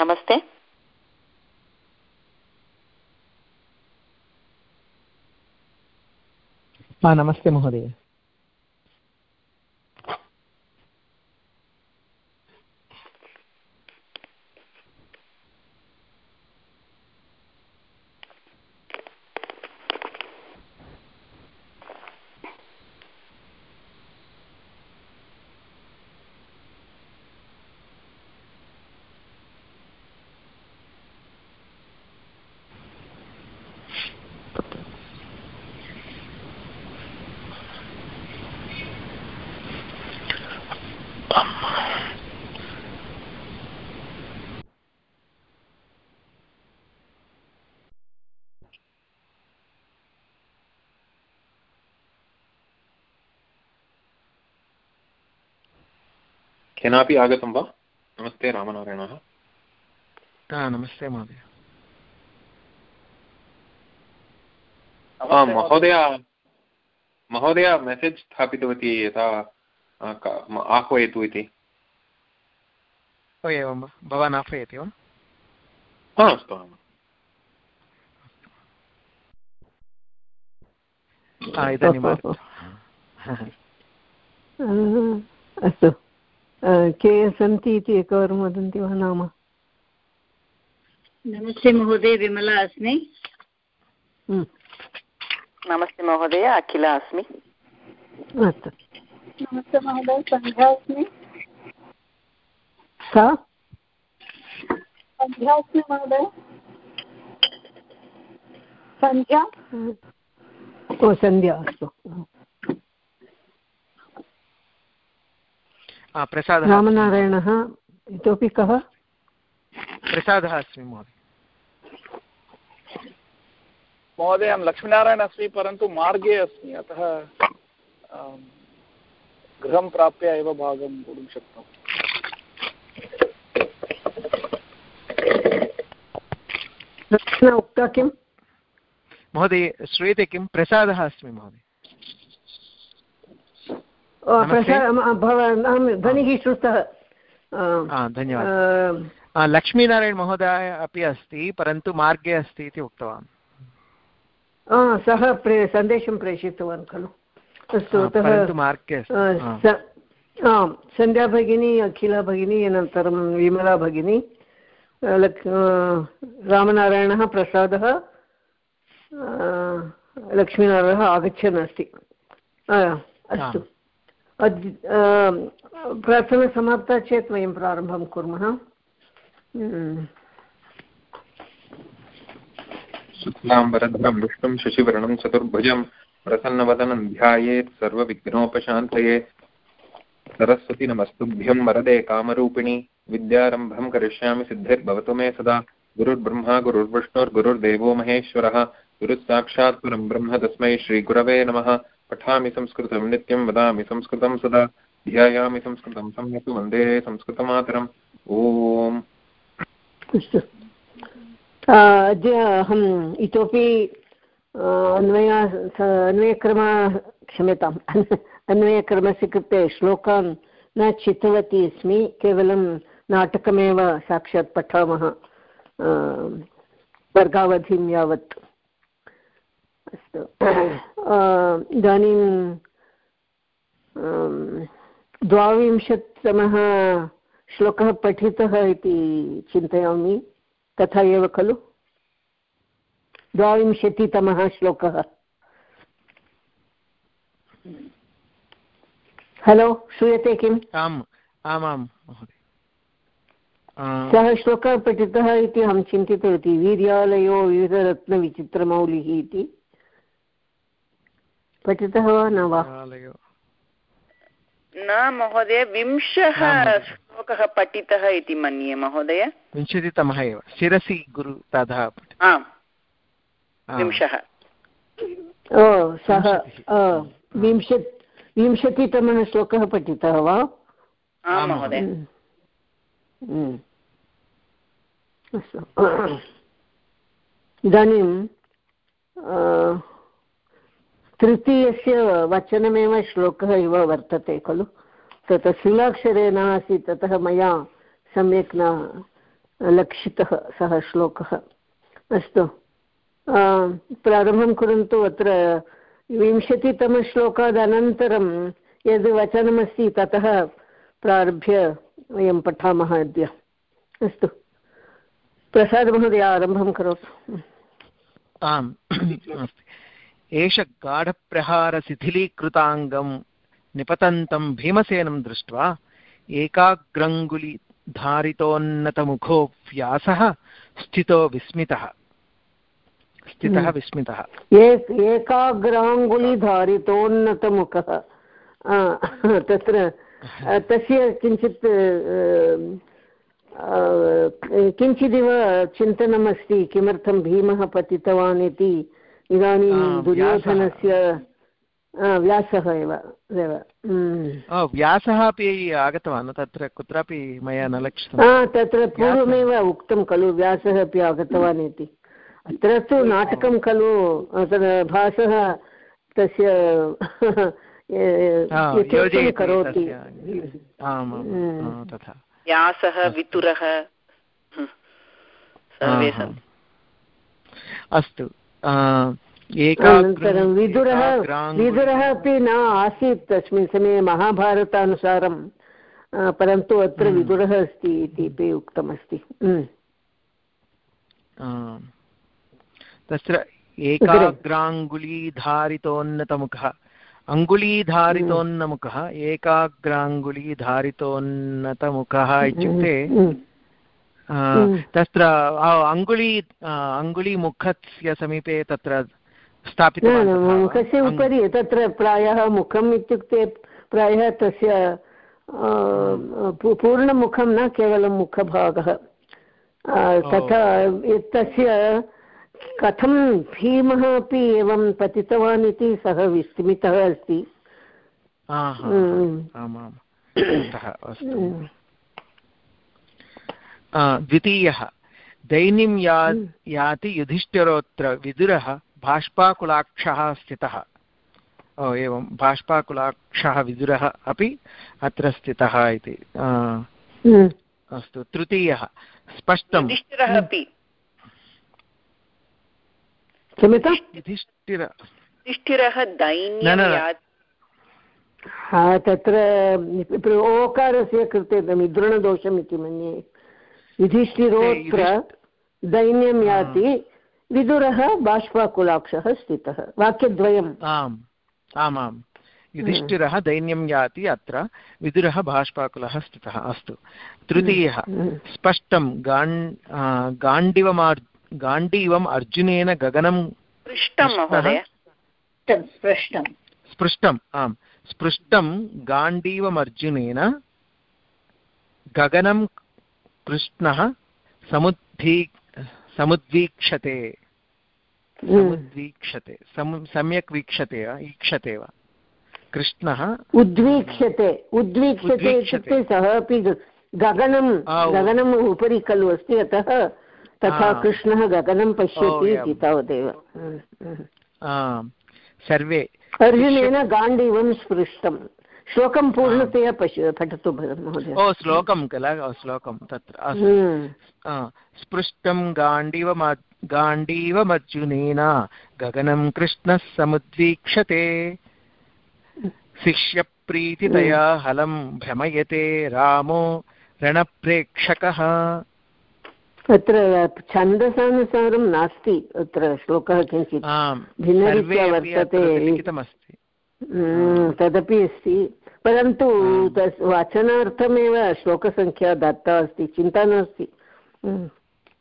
नमस्ते। नमस्ते महोदय। केनापि आगतं वा? नमस्ते रामनारायणः। नमस्ते महोदय। महोदय महोदय मेसेज् स्थापितवती यथा आह्वयतु इति। एवं वा? भवान् आह्वयति वा? हा अस्तु इदानीम् अस्तु। के सन्ति इति एकवारं वदन्ति वा नाम? नमस्ते महोदय विमला अस्मि। हम्म। नमस्ते महोदय अखिला अस्मि। अस्तु। नमस्ते महोदय सन्ध्या अस्मि। सा सन्ध्या अस्मि महोदय। सन्ध्या? ओ सन्ध्या अस्तु। प्रसादः रामनारायणः इतोपि कः? प्रसादः अस्मि महोदय। महोदय अहं लक्ष्मीनारायण अस्मि परन्तु मार्गे अस्मि अतः गृहं प्राप्य एव भागं करोतुं शक्नोमि। उक्ता किं महोदय श्रूयते किं? प्रसादः अस्मि महोदय। भवान् ध्वनिः श्रुतः धन्यवादः लक्ष्मीनारायण महोदय अपि अस्ति परन्तु मार्गे अस्ति इति उक्तवान् सः प्रे सन्देशं प्रेषितवान् खलु अस्तु मार्गे आम् सन्ध्या भगिनी अखिला भगिनी अनन्तरं विमला भगिनी रामनारायणः प्रसादः लक्ष्मीनारायणः आगच्छन् अस्ति अस्तु प्रार्थना समाप्ता चेत् वयं प्रारम्भं कुर्मः। शुक्लाम्बरधरं विष्णुं शशिवर्णं चतुर्भुजं प्रसन्नवदनं ध्यायेत् सर्वविघ्नोपशान्तये। सरस्वती नमस्तुभ्यं वरदे कामरूपिणी। विद्यारम्भं करिष्यामि सिद्धिर्भवतु मे सदा। गुरुर्ब्रह्मा, गुरुर्विष्णुर्गुरुर्देवो महेश्वरः। गुरुः परं ब्रह्म तस्मै श्रीगुरवे नमः। पठामि संस्कृतं नित्यं वदामि संस्कृतं सदा। ध्यायामि संस्कृतं सम्यक् वंदे संस्कृतमातरम्। ॐ अद्य अहम् इतोपि अन्वय अन्वयक्रम क्षम्यताम्। अन्वयक्रमस्य कृते श्लोकान् न चितवती अस्मि, केवलं नाटकमेव साक्षात् पठामः वर्गावधिं यावत्। अस्तु। इदानीं द्वाविंशत्तमः श्लोकः पठितः इति चिन्तयामि। तथा एव खलु? द्वाविंशतितमः श्लोकः। हलो श्रूयते किम्? आम् आमां सः श्लोकः पठितः इति अहं चिन्तितवती। वीर्यालयो विविधरत्नविचित्रमौलिः इति। पठितः वा न वा न महोदय विंशः श्लोकः पठितः इति मन्ये महोदय विंशतितमः एव शिरसि गुरु तथा आम् विंशः ओ सः विंशत् विंशतितमः श्लोकः पठितः वा आं महोदय। अस्तु इदानीं तृतीयस्य वचनमेव श्लोकः इव वर्तते खलु? तत् शिलाक्षरे नासीत्, ततः मया सम्यक् न लक्षितः सः श्लोकः। अस्तु। प्रारम्भं कुर्वन्तु अत्र विंशतितमश्लोकात् अनन्तरं यद् वचनमस्ति ततः प्रारभ्य वयं पठामः अद्य। अस्तु। प्रसादमहोदय, आरम्भं करोतु। आम्। एष गाढप्रहारशिथिलीकृताङ्गं निपतन्तं भीमसेनं दृष्ट्वा एकाग्रङ्गुलिधारितोन्नतमुखो व्यासः स्थितो विस्मितः। स्थितः हम्म। विस्मितः। एकाग्राङ्गुलिधारितोन्नतमुखः। तत्र तस्य किञ्चित् किञ्चिदिव चिन्तनमस्ति किमर्थं भीमः पतितवान् इति। इदानीं दुर्योधनस्य व्यासः। एव एव व्यासः अपि आगतवान् तत्र कुत्रापि मया न लक्षितं। तत्र पूर्वमेव उक्तं खलु व्यासः अपि आगतवान् इति। अत्र तु नाटकं खलु भासः तस्य करोति। व्यासः वितुरः अस्तु। अनन्तरं विदुरः विदुरः अपि न आसीत् तस्मिन् समये महाभारतानुसारं परन्तु अत्र हम्म। विदुरः अस्ति इति उक्तमस्ति हम्म। तत्र एकाग्राङ्गुलीधारितोन्नतमुखः अङ्गुलीधारितोन्नमुखः एकाग्राङ्गुलीधारितोन्नतमुखः इत्युक्ते तत्र अङ्गुली अङ्गुलीमुखस्य समीपे तत्र स्थापितवान् मुखस्य उपरि तत्र प्रायः मुखम् इत्युक्ते प्रायः तस्य पूर्णमुखं न केवलं मुखभागः। तथा तस्य कथं भीमः अपि एवं पतितवान् इति सः विस्मितः अस्ति। द्वितीयः दैन्यं या याति युधिष्ठिरोऽत्र विदुरः बाष्पाकुलाक्षः स्थितः। ओ एवं बाष्पाकुलाक्षः विदुरः अपि अत्र स्थितः इति अस्तु तृतीयः स्पष्टं युधिष्ठिरः तत्र ओकारस्य कृते मिद्रणदोषम् इति मन्ये। युधिष्ठिरोऽत्र दैन्यं याति विदुरः बाष्पाकुलाक्षः स्थितः वाक्यद्वयम्। आम् आमाम्। युधिष्ठिरः दैन्यं याति अत्र विदुरः बाष्पाकुलः स्थितः अस्तु। तृतीयः स्पष्टं गाण् गाण्डिवमार् गाण्डीवम् अर्जुनेन गगनं स्पृष्टम् आम्। स्पृष्टं गाण्डीवमर्जुनेन गगनं कृष्णः समुद्धी समुद्वीक्षते। समुद्वीक्षते। सम्यक् वीक्षते वा? ईक्षते वा? कृष्णः उद्वीक्ष्यते उद्वीक्ष्यते इत्युक्ते सः अपि गगनं गगनम् उपरि खलु अस्ति अतः तथा कृष्णः गगनं पश्यति इति तावदेव। सर्वे अर्जुनेन गाण्डीवं स्पृष्टं श्लोकं पूर्णतया पश्य पठतु महोदय। ओ श्लोकं किल? श्लोकं तत्र स्पृष्टं गाण्डीवम गाण्डीवमर्जुनेन गगनं कृष्णः समुद्वीक्षते। शिष्यप्रीतितया हलं भ्रमयते रामो रणप्रेक्षकः। अत्र छन्दसानुसारं नास्ति अत्र श्लोकः किञ्चित् भिन्नरीत्या वर्तते। हम्म, तदपि अस्ति। परन्तु तस् वाचनार्थमेव श्लोकसङ्ख्या दत्ता अस्ति चिन्ता नास्ति। हम्म।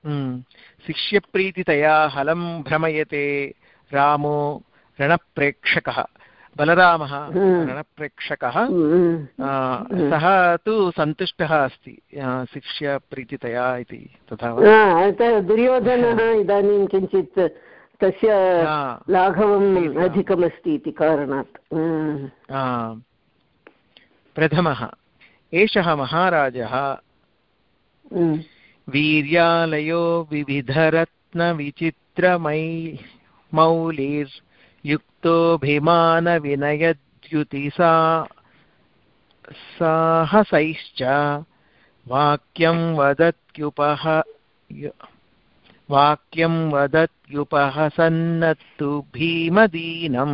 हम्म, शिष्यप्रीतितया हलं भ्रमयते रामो रणप्रेक्षकः। बलरामः हम्म। रणप्रेक्षकः सः तु सन्तुष्टः अस्ति शिष्यप्रीतितया इति तथा। दुर्योधनः इदानीं किञ्चित् तस्य लाघवम् अधिकमस्ति इति कारणात्। प्रथमः एषः महाराजः। वीर्यालयो विविधरत्नविचित्रमै मौलिर्युक्तोऽभिमानविनयद्युतिसा साहसैश्च वाक्यं वदत्युपह वाक्यं वदत्युपहसन्नत्तु भीमदीनं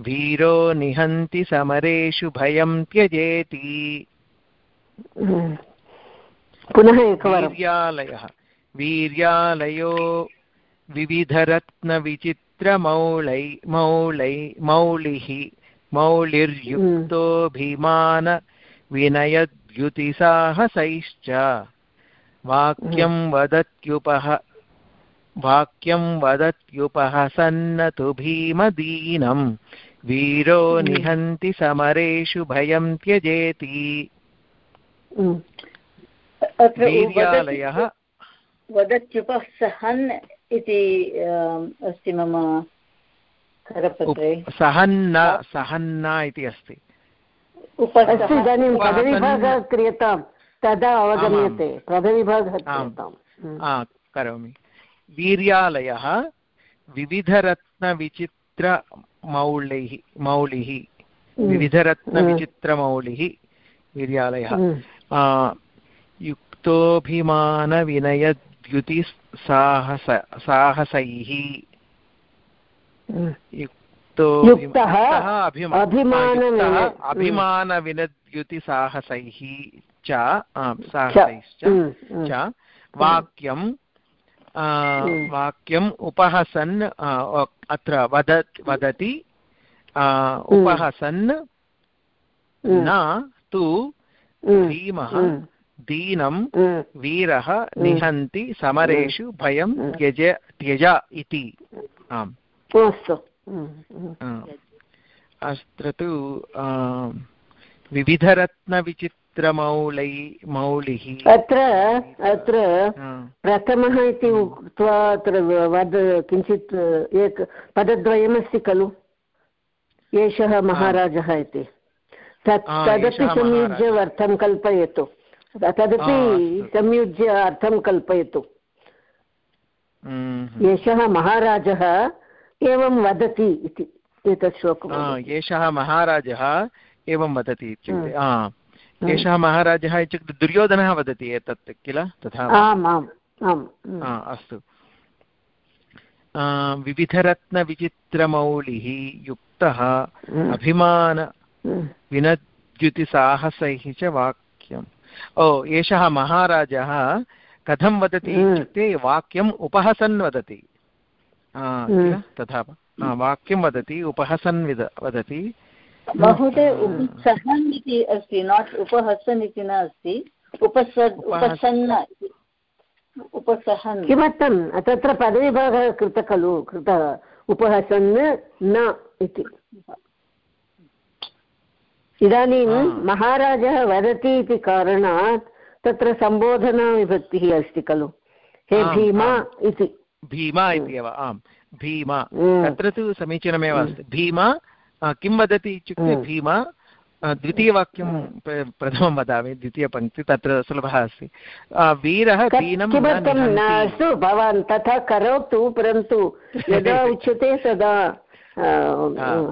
वीरो निहन्ति समरेषु भयं त्यजेति। पुनः एकवारं वीर्यालयः। वीर्यालयो विविधरत्नविचित्रमौलै मौलै मौलिः मौलिर्युक्तोऽभिमानविनयद्युतिसाहसैश्च। वाक्यं वदत्युपह वाक्यं वदत्युपहसन्नतु भीमदीनं वीरो निहन्ति समरेषु भयं त्यजेति। वीर्यालयः। वदत्युपः सहन् इति अस्ति मम करपत्रे। सहन्न सहन्न इति अस्ति। अस्तु इदानीं पदविभागः क्रियतां तदा अवगम्यते। पदविभागः करोमि। वीर्यालयः विविधरत्नविचित्रमौलिः मौलिः मौलिः विविधरत्नविचित्रमौलिः वीर्यालयः आ, युक्तोऽभिमानविनयद्युतिसाहस साहसैः। युक्तः युक्तः अभिमानविनद्युतिसाहसैः च साहसैश्च। हम्म, हम्म। च वाक्यं हम्म। वाक्यम् उपहसन् अत्र वदत् वदति आ, उपहसन् हम्म, न तु हम्म, हम्म, दीनं हम्म, वीरः निहन्ति समरेषु भयं हम्म। त्यज त्यज इति। आम्। अस्तु। हम्म, हम्म। अत्र तु आ, विविधरत्नविचित्रमौलै मौलिः अत्र अत्र प्रथमः इति उक्त्वा अत्र वद किञ्चित् एक पदद्वयमस्ति खलु? एषः महाराजः इति। तत् तदपि संयुज्य अर्थं कल्पयतु। तदपि संयुज्य अर्थं कल्पयतु। हम्म, एषः महाराजः एवं वदति इति एतत् श्लोकं। एषः महाराजः एवं वदति इत्युक्ते। हम्म। आ, एषः महाराजः इत्युक्ते दुर्योधनः वदति एतत् किल तथा। अस्तु विविधरत्नविचित्रमौलिः युक्तः हम्म। अभिमान। विनद्युतिसाहसैः च वाक्यम् ओ एषः महाराजः कथं वदति। इत्युक्ते वाक्यम् उपहसन् वदति। तथा वाक्यं वदति उपहसन् विद वदति महोदय उपसहन् इति अस्ति नाट् उपहसन् इति न अस्ति उपस उपसन्न उपसहन्। किमर्थं? तत्र पदविभागः कृतः खलु? कृतः उपहसन् न इति। इदानीं महाराजः वदति इति कारणात् तत्र सम्बोधनाविभक्तिः अस्ति खलु। हे भीमा इति। भीमा इत्येव आम्। भीमा. तत्र तु समीचीनमेव. अस्ति। भीमा किं वदति इत्युक्ते हम्म. भीमा आ, द्वितीयवाक्यं प्र- प्रथमं वदामि द्वितीयपङ्क्ति तत्र सुलभः अस्ति आ, वीरः तत् दीनं न किमर्थं निहन्ति। नास्तु भवान् तथा करोतु परन्तु यदा उच्यते तदा अ,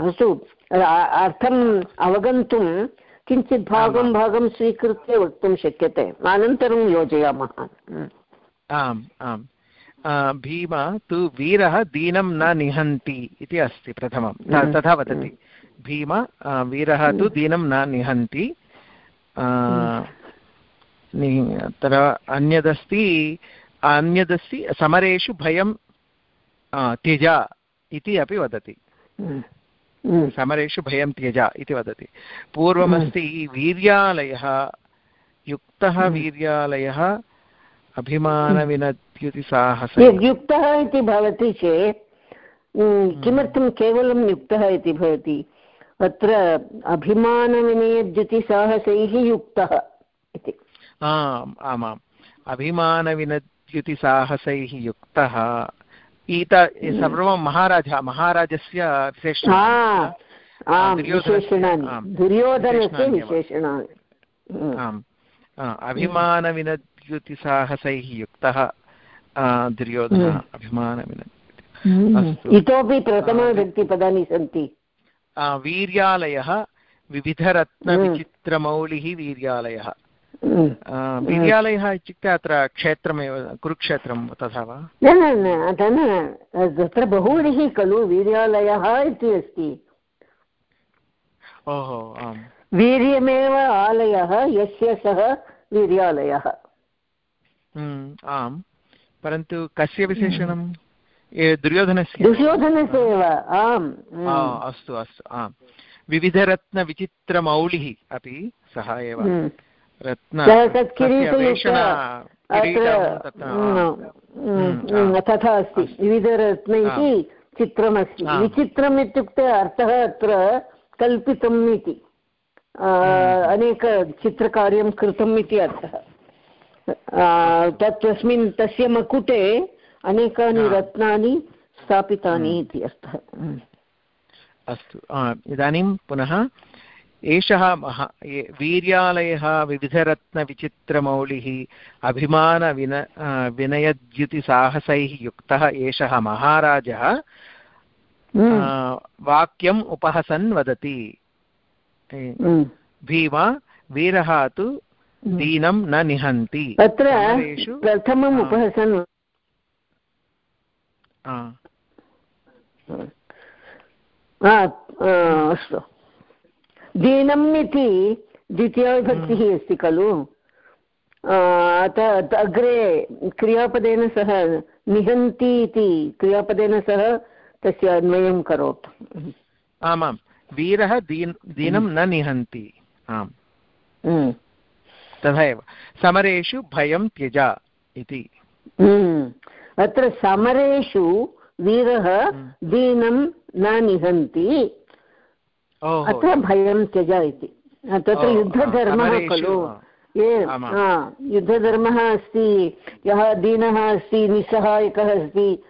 अस्तु आ- अर्थम् अवगन्तुं किञ्चित् भागं भागं स्वीकृत्य वक्तुं शक्यते अनन्तरं योजयामः हम्म। आम् आम् आ, भीमा तु वीरः दीनं न निहन्ति इति अस्ति प्रथमं। हम्म. तथा वदति। भीमा आ, वीरः तु दीनं न निहन्ति। अत्र अन्यदस्ति अन्यदस्ति समरेषु भयं त्यज इति अपि वदति। हम्म. हम्म. समरेषु भयं त्यज इति वदति। पूर्वमस्ति वीर्यालयः युक्तः वीर्यालयः अभिमानविनद्युतिसाहस यद् युक्तः इति भवति चेत् हम्म, किमर्थं केवलं युक्तः इति भवति? अत्र अभिमानविनयद्युतिसाहसैः युक्तः इति। आम् आमाम्। अभिमानविनद्युतिसाहसैः युक्तः। ईत सर्वं महाराजः महाराजस्य विशेषणानि। दुर्योधनस्य विशेषणानि। हम्म. आम् आ, अभिमानविनद्युतिसाहसैः युक्तः दुर्योधनः हम्म. अभिमानविन हम्म. इतोपि प्रथमविभक्तिपदानि सन्ति। वीर्यालयः विविधरत्नविचित्रमौलिः वीर्यालयः। अ, विद्यालयः इत्युक्ते अत्र क्षेत्रमेव कुरुक्षेत्रं तथा वा? न न न तत्र बहुव्रीः खलु वीर्यालयः इति अस्ति। ओहो आम्। वीर्यमेव आलयः यस्य सः वीर्यालयः। हम्म, आम् परन्तु कस्य विशेषणं दुर्योधनस्य दुर्योधनस्य एव आम् अस्तु अस्तु आम् विविधरत्नविचित्रमौलिः अपि सः एव तथा अस्ति विविधरत्नैः चित्रमस्ति विचित्रम् इत्युक्ते अर्थः अत्र कल्पितम् इति अनेकचित्रकार्यं कृतम् इति अर्थः तत् तस्मिन् तस्य मकुटे अनेकानि हा। रत्नानि स्थापितानि हम्म। इति अर्थः हम्म। अस्तु आ, इदानीं पुनः एषः महा ए- वीर्यालयः विविधरत्नविचित्रमौलिः अभिमानविन आ, विनयद्युतिसाहसैः युक्तः एषः महाराजः हम्म। आ, वाक्यम् उपहसन् वदति ए, हम्म। भीमा वीरः तु दीनं न निहन्ति। समरेषु- प्रथमम्। उपहसन्। आ, आ, अस्तु। दीनम् इति द्वितीयाविभक्तिः अस्ति खलु। अग्रे क्रियापदेन सह निहन्ति इति क्रियापदेन सह तस्य अन्वयं करोतु। आमां वीरः दीन् दीनं न निहन्ति। आम्। हम्म। तथा एव। समरेषु भयं त्यज इति। हम्म। अत्र समरेषु वीरः हम्म। दीनं न निहन्ति। अत्र भयं त्यज इति। तत्र युद्धधर्मः खलु। हा, युद्धधर्मः अस्ति यः दीनः अस्ति निस्सहायकः अस्ति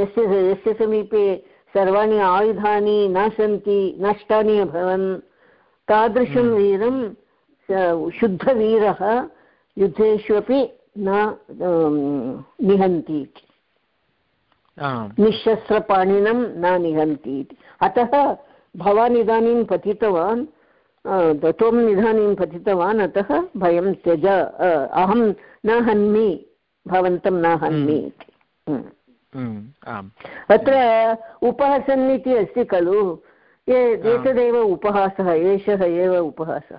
यस्य यस्य समीपे सर्वाणि आयुधानि न सन्ति नष्टानि अभवन्। तादृशं हम्म। वीरं शुद्धवीरः युद्धेषु अपि न निहन्ति इति। निःशस्त्रपाणिनं न निहन्ति इति। अतः भवान् इदानीं पतितवान् त्वम् इदानीं पतितवान् अतः भयं त्यज अहं न हन्मि भवन्तं न हन्मि हम्म। इति। हम्म। हम्म, अत्र उपहसन् इति अस्ति खलु। एतदेव उपहासः एषः एव उपहासः।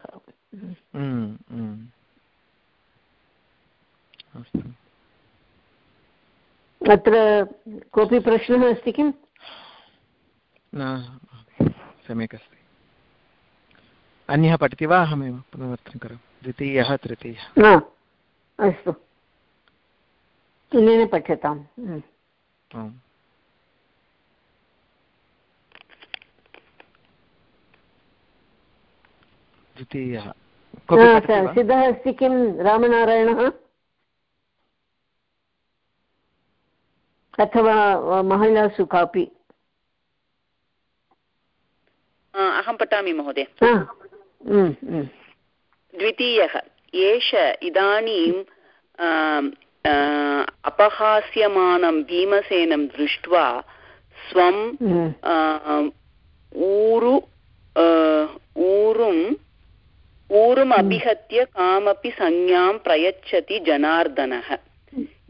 अत्र कोऽपि प्रश्नः अस्ति किम्? न सम्यक् अस्ति अन्यः पठति वा? अहमेव पुनरावृत्तं करोमि। द्वितीयः तृतीयः। अस्तु। अनेन पठ्यताम्। आम्। द्वितीयः? सिद्धः अस्ति किं? रामनारायणः? अथवा महिलासु कापि? अहं पठामि महोदय. हा, हम्म, हम्म, द्वितीयः एष इदानीं अपहास्यमानं भीमसेनं दृष्ट्वा स्वं ऊरु अ, ऊरुम् अभिहत्य कामपि संज्ञां प्रयच्छति जनार्दनः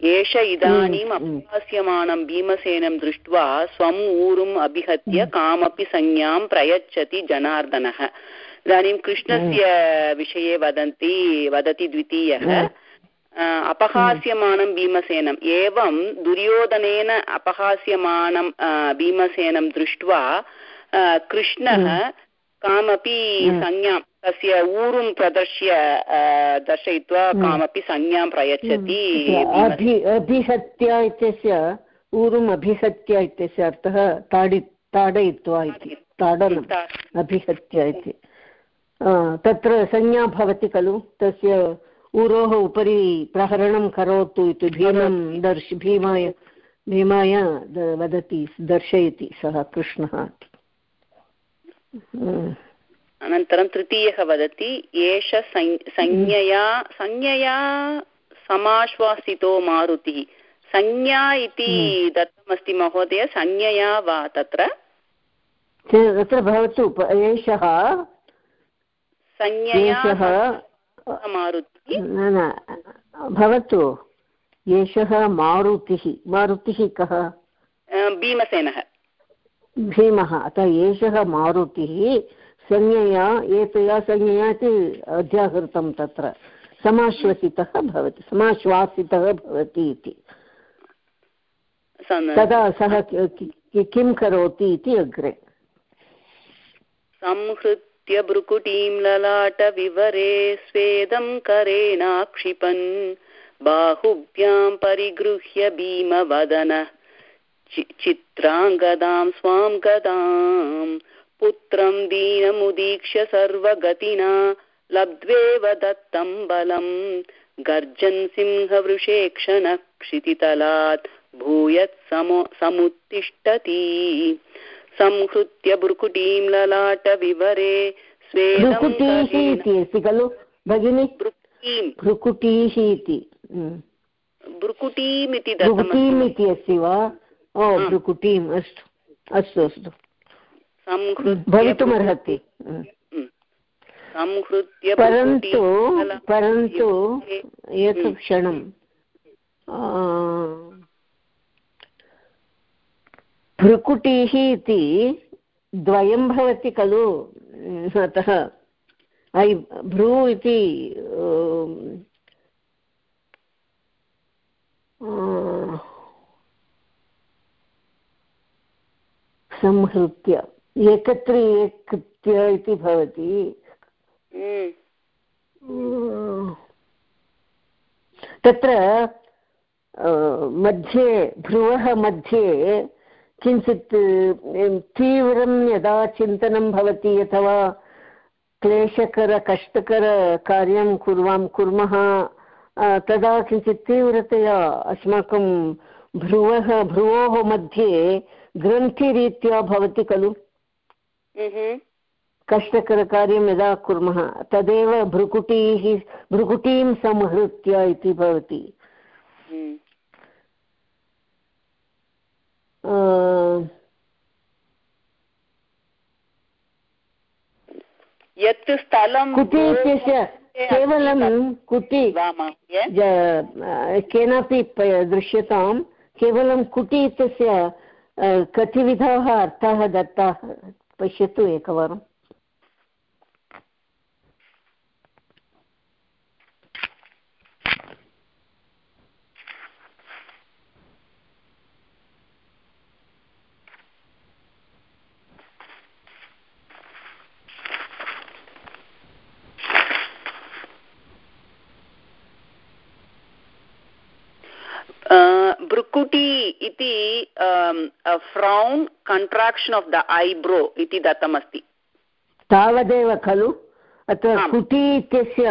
एष इदानीम् अपहास्यमानं भीमसेनं दृष्ट्वा स्वम् ऊरुम् अभिहत्य कामपि संज्ञां प्रयच्छति जनार्दनः इदानीं कृष्णस्य विषये वदन्ति वदति द्वितीयः। अपहास्यमानं भीमसेनम् एवं दुर्योधनेन अपहास्यमानं भीमसेनं दृष्ट्वा कृष्णः कामपि। संज्ञां तस्य ऊरुं प्रदर्श्य दर्शयित्वा हम्म। कामपि संज्ञां प्रयच्छति अभि अभिहत्य इत्यस्य ऊरुम् अभिहत्य इत्यस्य अर्थः ताडि ताडयित्वा इति ताडनम् अभिहत्य इति। तत्र संज्ञा भवति खलु तस्य ऊरोः उपरि प्रहरणं करोतु इति भीमं दर्श भीमाय भीमाय वदति दर्शयति सः कृष्णः। हम्म। अनन्तरं तृतीयः वदति एष संज्ञया संज्ञया समाश्वासितो मारुतिः। संज्ञा इति दत्तमस्ति महोदय संज्ञया वा तत्र? तत्र भवतु एषः संज्ञया भवतु एषः मारुतिः। मारुतिः कः? भीमसेनः। भीमः अतः एषः मारुतिः। संज्ञया एतया संज्ञया इति अध्याहृतं तत्र। समाश्वसितः भवति समाश्वासितः भवति इति। तदा सः कि- करोति इति अग्रे। संहृत्य भ्रुकुटीं ललाटविवरे स्वेदं करेणाक्षिपन् बाहुभ्यां परिगृह्य भीमवदनः चि- चित्राङ्गदां स्वां गदां पुत्रं दीनमुदीक्ष्य सर्वगतिना लब्ध्वेव दत्तं बलं गर्जन् सिंहवृषेक्षणः क्षितितलात् भूयत् समो समुत्तिष्ठति। संहृत्य भ्रुकुटीं ललाटविवरे स्वेदं इति अस्ति खलु भगिनि? भ्रुकुटीः इति हम्म। भ्रुकुटीम् इति भ्रुकुटीम् इति अस्ति वा? ओ भ्रुकुटीम् अस्तु अस्तु अस्तु। भवितुमर्हति हम्म। संहृत्य परन्तु परन्तु हम्म. क्षणं भ्रुकुटीः इति द्वयं भवति खलु अतः ऐ भ्रू इति संहृत्य एकत्र एकत्य इति भवति हम्म. तत्र मध्ये भ्रुवः मध्ये किञ्चित् तीव्रं यदा चिन्तनं भवति अथवा क्लेशकर कष्टकरकार्यं कुर्वां कुर्मः तदा किञ्चित् तीव्रतया अस्माकं भ्रुवः भ्रुवोः मध्ये ग्रन्थिरीत्या भवति खलु. कष्टकरकार्यं यदा कुर्मः तदेव भ्रुकुटीः भ्रुकुटीं संहृत्य इति भवति. अ, यत् स्थलं इत्यस्य केवलं कुटि केनापि दृश्यतां केवलं कुटि इत्यस्य अ, कति विधाः अर्थाः दत्ताः। पश्यतु एकवारम् अ, भ्रुकुटी इति frown contraction of the eyebrow इति दत्तमस्ति। तावदेव खलु? अत्र. कुटि इत्यस्य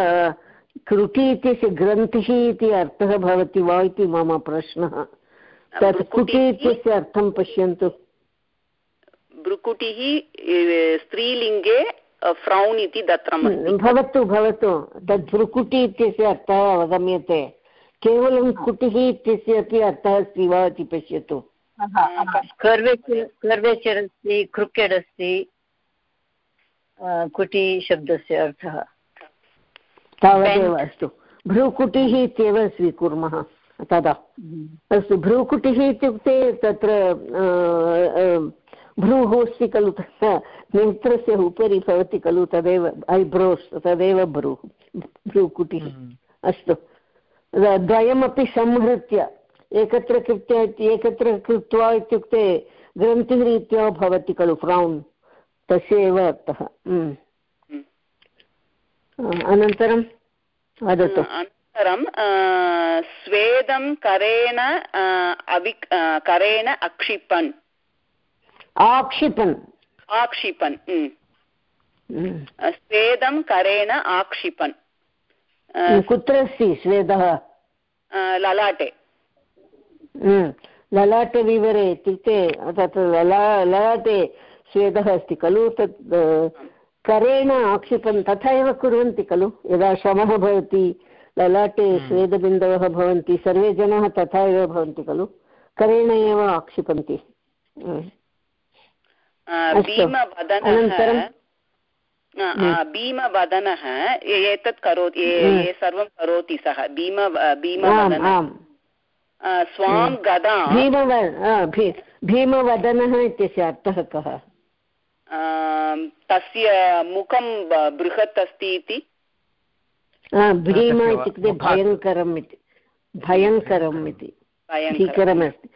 कृटि इत्यस्य ग्रन्थिः इति अर्थः भवति वा इति मम प्रश्नः। तत् कुटि इत्यस्य अर्थं पश्यन्तु। भ्रुकुटिः स्त्रीलिङ्गे फ्रौन् इति दत्तमस्ति। भवतु भवतु। तद् भ्रुकुटि इत्यस्य अर्थः अवगम्यते। केवलं कुटिः इत्यस्य अपि अर्थः अस्ति वा इति पश्यतु कर्वेचर् अस्ति क्रिकेट् अस्ति अ, कुटि शब्दस्य अर्थः। तावदेव अस्तु। भ्रूकुटिः इत्येव स्वीकुर्मः। तदा। अस्तु भ्रूकुटिः इत्युक्ते तत्र भ्रूः अस्ति खलु तत्र नेत्रस्य उपरि भवति खलु तदेव ऐब्रोस् तदेव भ्रूः भ्रूकुटिः। अस्तु। द- द्वयमपि संहृत्य। एकत्र कृत्य एकत्र कृत्वा इत्युक्ते ग्रन्थिरीत्या भवति खलु फ्रौन् तस्य एव अर्थः. अनन्तरं वदतु। अनन्तरं स्वेदं करेण अवि करेण अक्षिपन्। आक्षिपन्। आक्षिपन्. स्वेदं करेण आक्षिपन्। कुत्र अस्ति स्वेदः अ, ललाटे Mm. ललाटविवरे इत्युक्ते तत् लला ललाटे स्वेदः अस्ति खलु तत् अ, करेण आक्षिपन् तथा एव कुर्वन्ति खलु यदा श्रमः भवति ललाटे स्वेदबिन्दवः भवन्ति सर्वे जनाः तथा एव भवन्ति खलु करेण एव आक्षिपन्ति Mm. अ, अस्तु। भीमवदनः अनन्तरं? भीमवदनः एतत् करोति ये सर्वं करोति सः भीम भीमवदन। स्वां गदा। भीमवदनः इत्यस्य अर्थः कः? तस्य मुखं बृहत् अस्ति इति। भीम इत्युक्ते भयङ्करम् इति भयङ्करम् इति भीकरमस्ति।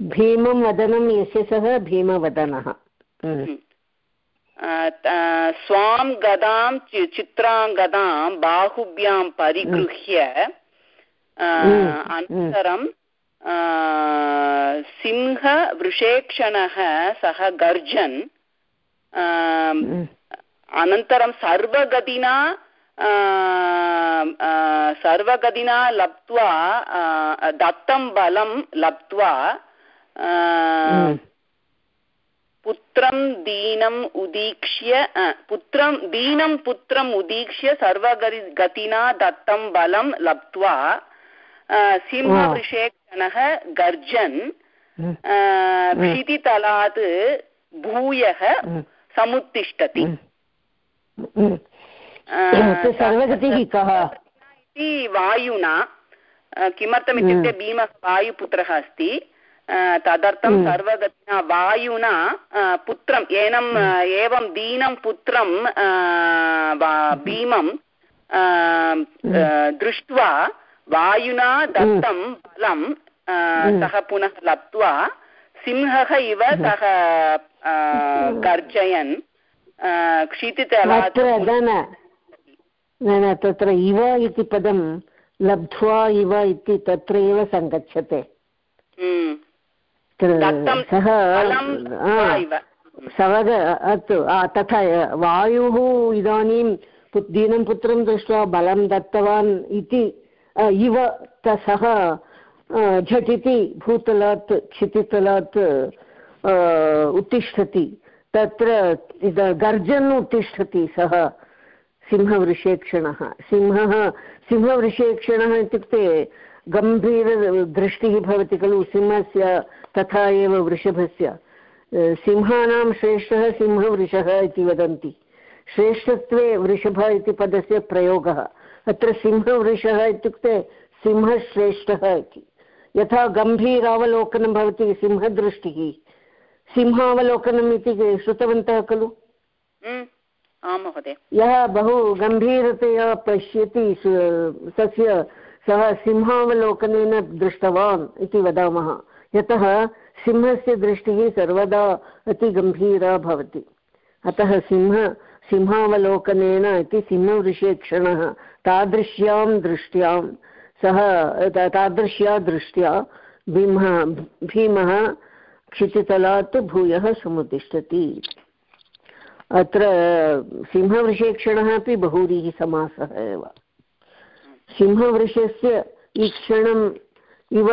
भीमं वदनं यस्य सः भीमवदनः। स्वां गदां चित्रां गदां बाहुभ्यां परिगृह्य अनन्तरं सिंहवृषेक्षणः सः गर्जन् अनन्तरं सर्वगतिना सर्वगतिना लब्ध्वा दत्तं बलं लब्ध्वा पुत्रं दीनम् उदीक्ष्य पुत्रं दीनं पुत्रम् उदीक्ष्य सर्वगति गतिना दत्तं बलं लब्ध्वा सिंहवृषेक्षणः गर्जन् क्षितितलात् भूयः समुत्तिष्ठति। सर्वगतिः कः? इति वायुना किमर्थमित्युक्ते भीमः वायुपुत्रः अस्ति। तदर्थं सर्वगतिना वायुना पुत्रम् एनम् एवं दीनं पुत्रं भीमं दृष्ट्वा वायुना दत्तं बलं सः पुनः लब्ध्वा सिंहः इव सः गर्जयन् क्षितितलात् न तत्र इव इति पदं लब्ध्वा इव इति तत्र एव सङ्गच्छते सः अस्तु तथा वायुः इदानीं दीनं पुत्रं दृष्ट्वा बलं दत्तवान् इति इव सः झटिति भूतलात् क्षितितलात् उत्तिष्ठति। तत्र गर्जन् उत्तिष्ठति सः सिंहवृषेक्षणः। सिंहः सिंहवृषेक्षणः इत्युक्ते गम्भीरदृष्टिः भवति खलु सिंहस्य तथा एव वृषभस्य। सिंहानां श्रेष्ठः सिंहवृषः इति वदन्ति। श्रेष्ठत्वे वृषभ इति पदस्य प्रयोगः। अत्र सिंहवृषः इत्युक्ते सिंहश्रेष्ठः इति। यथा गम्भीरावलोकनं भवति सिंहदृष्टिः। सिंहावलोकनम् इति श्रुतवन्तः खलु? यः बहु गम्भीरतया पश्यति तस्य सः सिंहावलोकनेन दृष्टवान् इति वदामः। यतः सिंहस्य दृष्टिः सर्वदा अतिगम्भीरा भवति। अतः सिंह, सिंहावलोकनेन इति सिंहवृषेक्षणः तादृश्यां दृष्ट्यां, सः तादृश्या दृष्ट्या भीमः भीमः क्षितितलात् भूयः समुत्तिष्ठति अत्र सिंहवृषेक्षणः अपि बहुव्रीः समासः एव। सिंहवृषस्य ईक्षणम् इव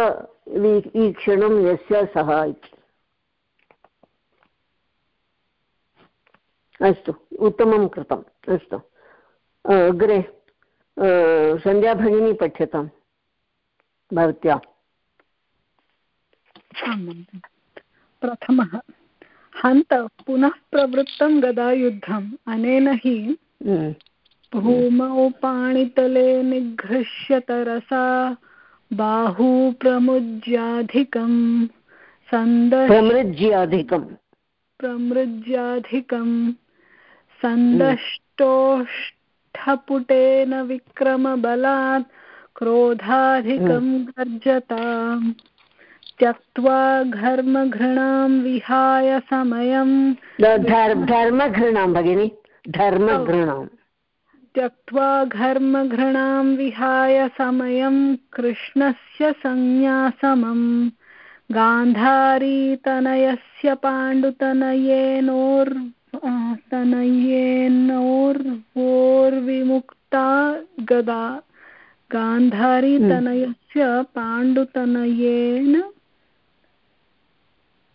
ईक्षणं यस्य सः इति। अस्तु उत्तमं कृतम् अस्तु। अग्रे सन्ध्या भगिनी पठ्यताम् भवत्या। प्रथमः हन्त पुनः प्रवृत्तं गदायुद्धम्। अनेन हि भूमौ पाणितले निघृष्य बाहू प्रमुज्याधिकम् प्रमृज्याधिकम्। प्रमृज्याधिकम् सन्दष्टोष्ठपुटेन विक्रमबलात् क्रोधाधिकं गर्जताम्। त्यक्त्वा घर्मघृणां विहाय समयं धर्मघृणां भगिनि। धर्मघृणां त्यक्त्वा घर्मघृणां विहाय समयं कृष्णस्य संज्ञासमम् गान्धारीतनयस्य पाण्डुतनयेनोर् तनयेनोर्वोर्विमुक्ता गदा। गान्धारीतनयस्य पाण्डुतनयेन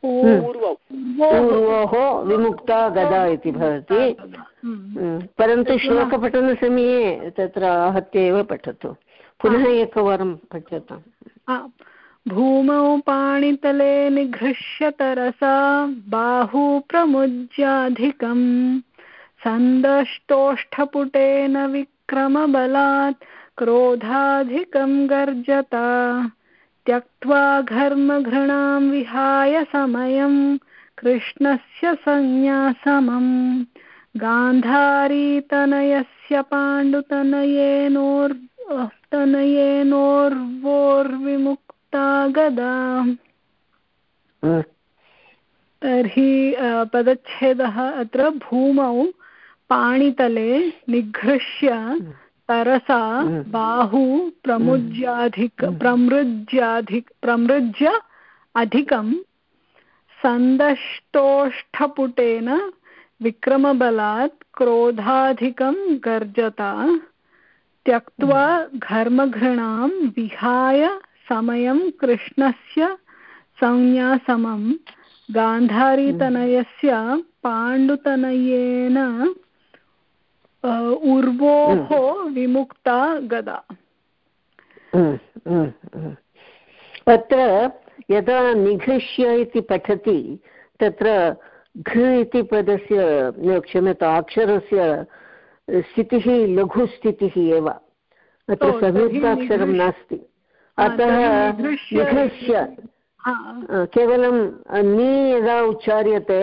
पूर्वोः। विमुक्ता गदा इति भवति। हम्म। परन्तु श्लोकपठनसमये तत्र आहत्य एव पठतु। पुनः एकवारं पठ्यताम्। भूमौ पाणितले निघृष्य तरसा बाहू प्रमुज्याधिकम् सन्दष्टोष्ठपुटेन विक्रमबलात् क्रोधाधिकं गर्जता। त्यक्त्वा घर्मघृणां विहाय समयं कृष्णस्य संज्ञासमम् गान्धारीतनयस्य पाण्डुतनयेनोर् तनयेनोर्वोर्विमुक्ता गदा। तर्हि पदच्छेदः अत्र भूमौ पाणितले निघृष्य तरसा बाहु प्रमुज्याधिक प्रमृज्याधिक प्रमृज्य अधिकं सन्दष्टोष्ठपुटेन विक्रमबलात् क्रोधाधिकं गर्जता। त्यक्त्वा घर्मघृणां विहाय समयं कृष्णस्य संज्ञासमं गान्धारीतनयस्य पाण्डुतनयेन उर्वोः विमुक्ता गदा। तत्र यदा निघृष्य इति पठति तत्र घृ इति पदस्य क्षम्यता अक्षरस्य स्थितिः लघुस्थितिः एव। अत्र संयुक्ताक्षरं नास्ति। अतः निघृष्य केवलं नि यदा उच्चार्यते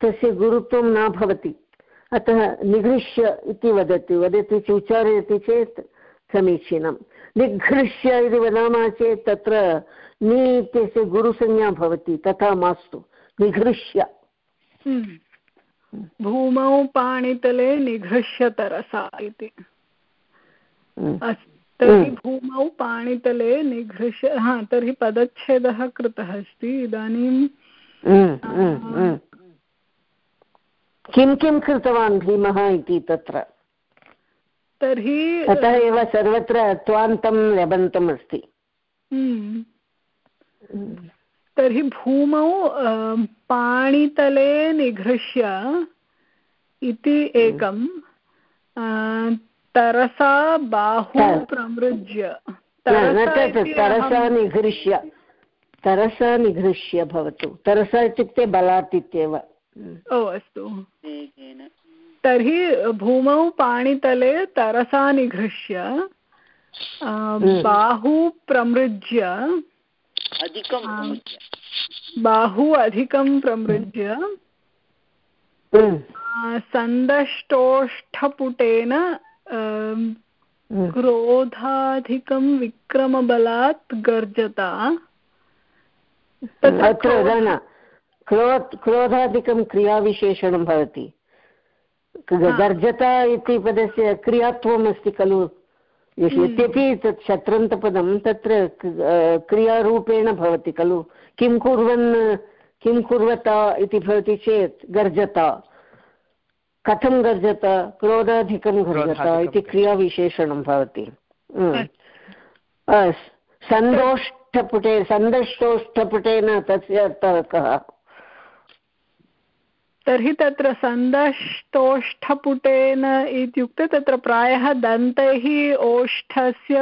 तस्य गुरुत्वं न भवति। अतः निगृह्य इति वदति। वदति चेत् उच्चारयति चेत् समीचीनं निघृष्य इति वदामः चेत् तत्र नि इत्यस्य गुरुसंज्ञा भवति तथा मास्तु। निघृष्य हम्म। भूमौ पाणितले निघृष्य तरसा इति। हम्म। तर्हि हम्म। भूमौ पाणितले निघृष्य हा तर्हि पदच्छेदः कृतः अस्ति। इदानीं किं किं कृतवान् भीमः इति तत्र? तर्हि अतः एव सर्वत्र त्वान्तं लबन्तम् अस्ति तर्हि भूमौ पाणितले निघृष्य इति एकं तरसा बाहु प्रमृज्य। तरसा निघृष्य। तरसा निघृष्य भवतु। तरसा इत्युक्ते बलात् इत्येव। ओ अस्तु तर्हि भूमौ पाणितले तरसा निघृष्य हम्म। बाहु प्रमृज्य अधिकं बाहु अधिकं प्रमृज्य सन्दष्टोष्ठपुटेन क्रोधाधिकं विक्रमबलात् गर्जता। अत्र क्रोध क्रोधाधिकं क्रियाविशेषणं भवति। गर्जता इति पदस्य क्रियात्वम् अस्ति खलु। हम्म। यद्यपि तत् शत्रन्तपदं तत्र क्रियारूपेण भवति खलु। किं कुर्वन् किं कुर्वता इति भवति चेत् गर्जता। कथं गर्जत? क्रोधाधिकं गर्जता इति क्रियाविशेषणं भवति। हम्म। सन्तोष्ठपुटे सन्दष्टोष्ठपुटेन तस्य अर्थः कः तर्हि तत्र सन्दष्टोष्ठपुटेन इत्युक्ते तत्र प्रायः दन्तैः ओष्ठस्य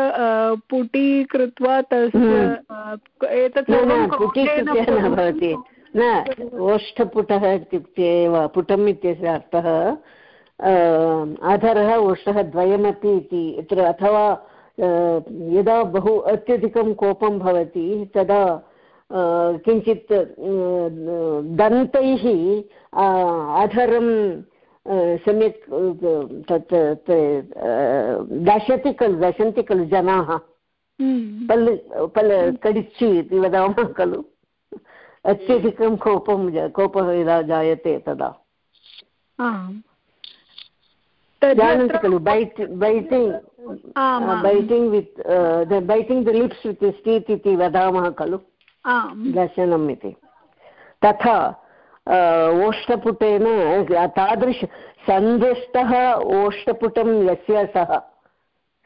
पुटी कृत्वा तस्य हम्म। एतत् भवति न ओष्ठपुटः इत्युक्ते एव पुटम् इत्यस्य अर्थः अधरः ओष्ठः द्वयमपि इति अथवा यदा बहु अत्यधिकं कोपं भवति तदा किञ्चित् दन्तैः अधरं सम्यक् तत् दशति खलु दशन्ति खलु जनाः। हम्म। पल् पल् कडिच्चि इति वदामः खलु। अत्यधिकं कोपं कोपः यदा जायते तदा। जानन्ति खलु bat batting batting with batting the lips with स्टीत् इति वदामः खलु। दर्शनम् इति तथा ओष्ठपुटेन तादृश सन्दष्टः ओष्ठपुटं यस्य सः।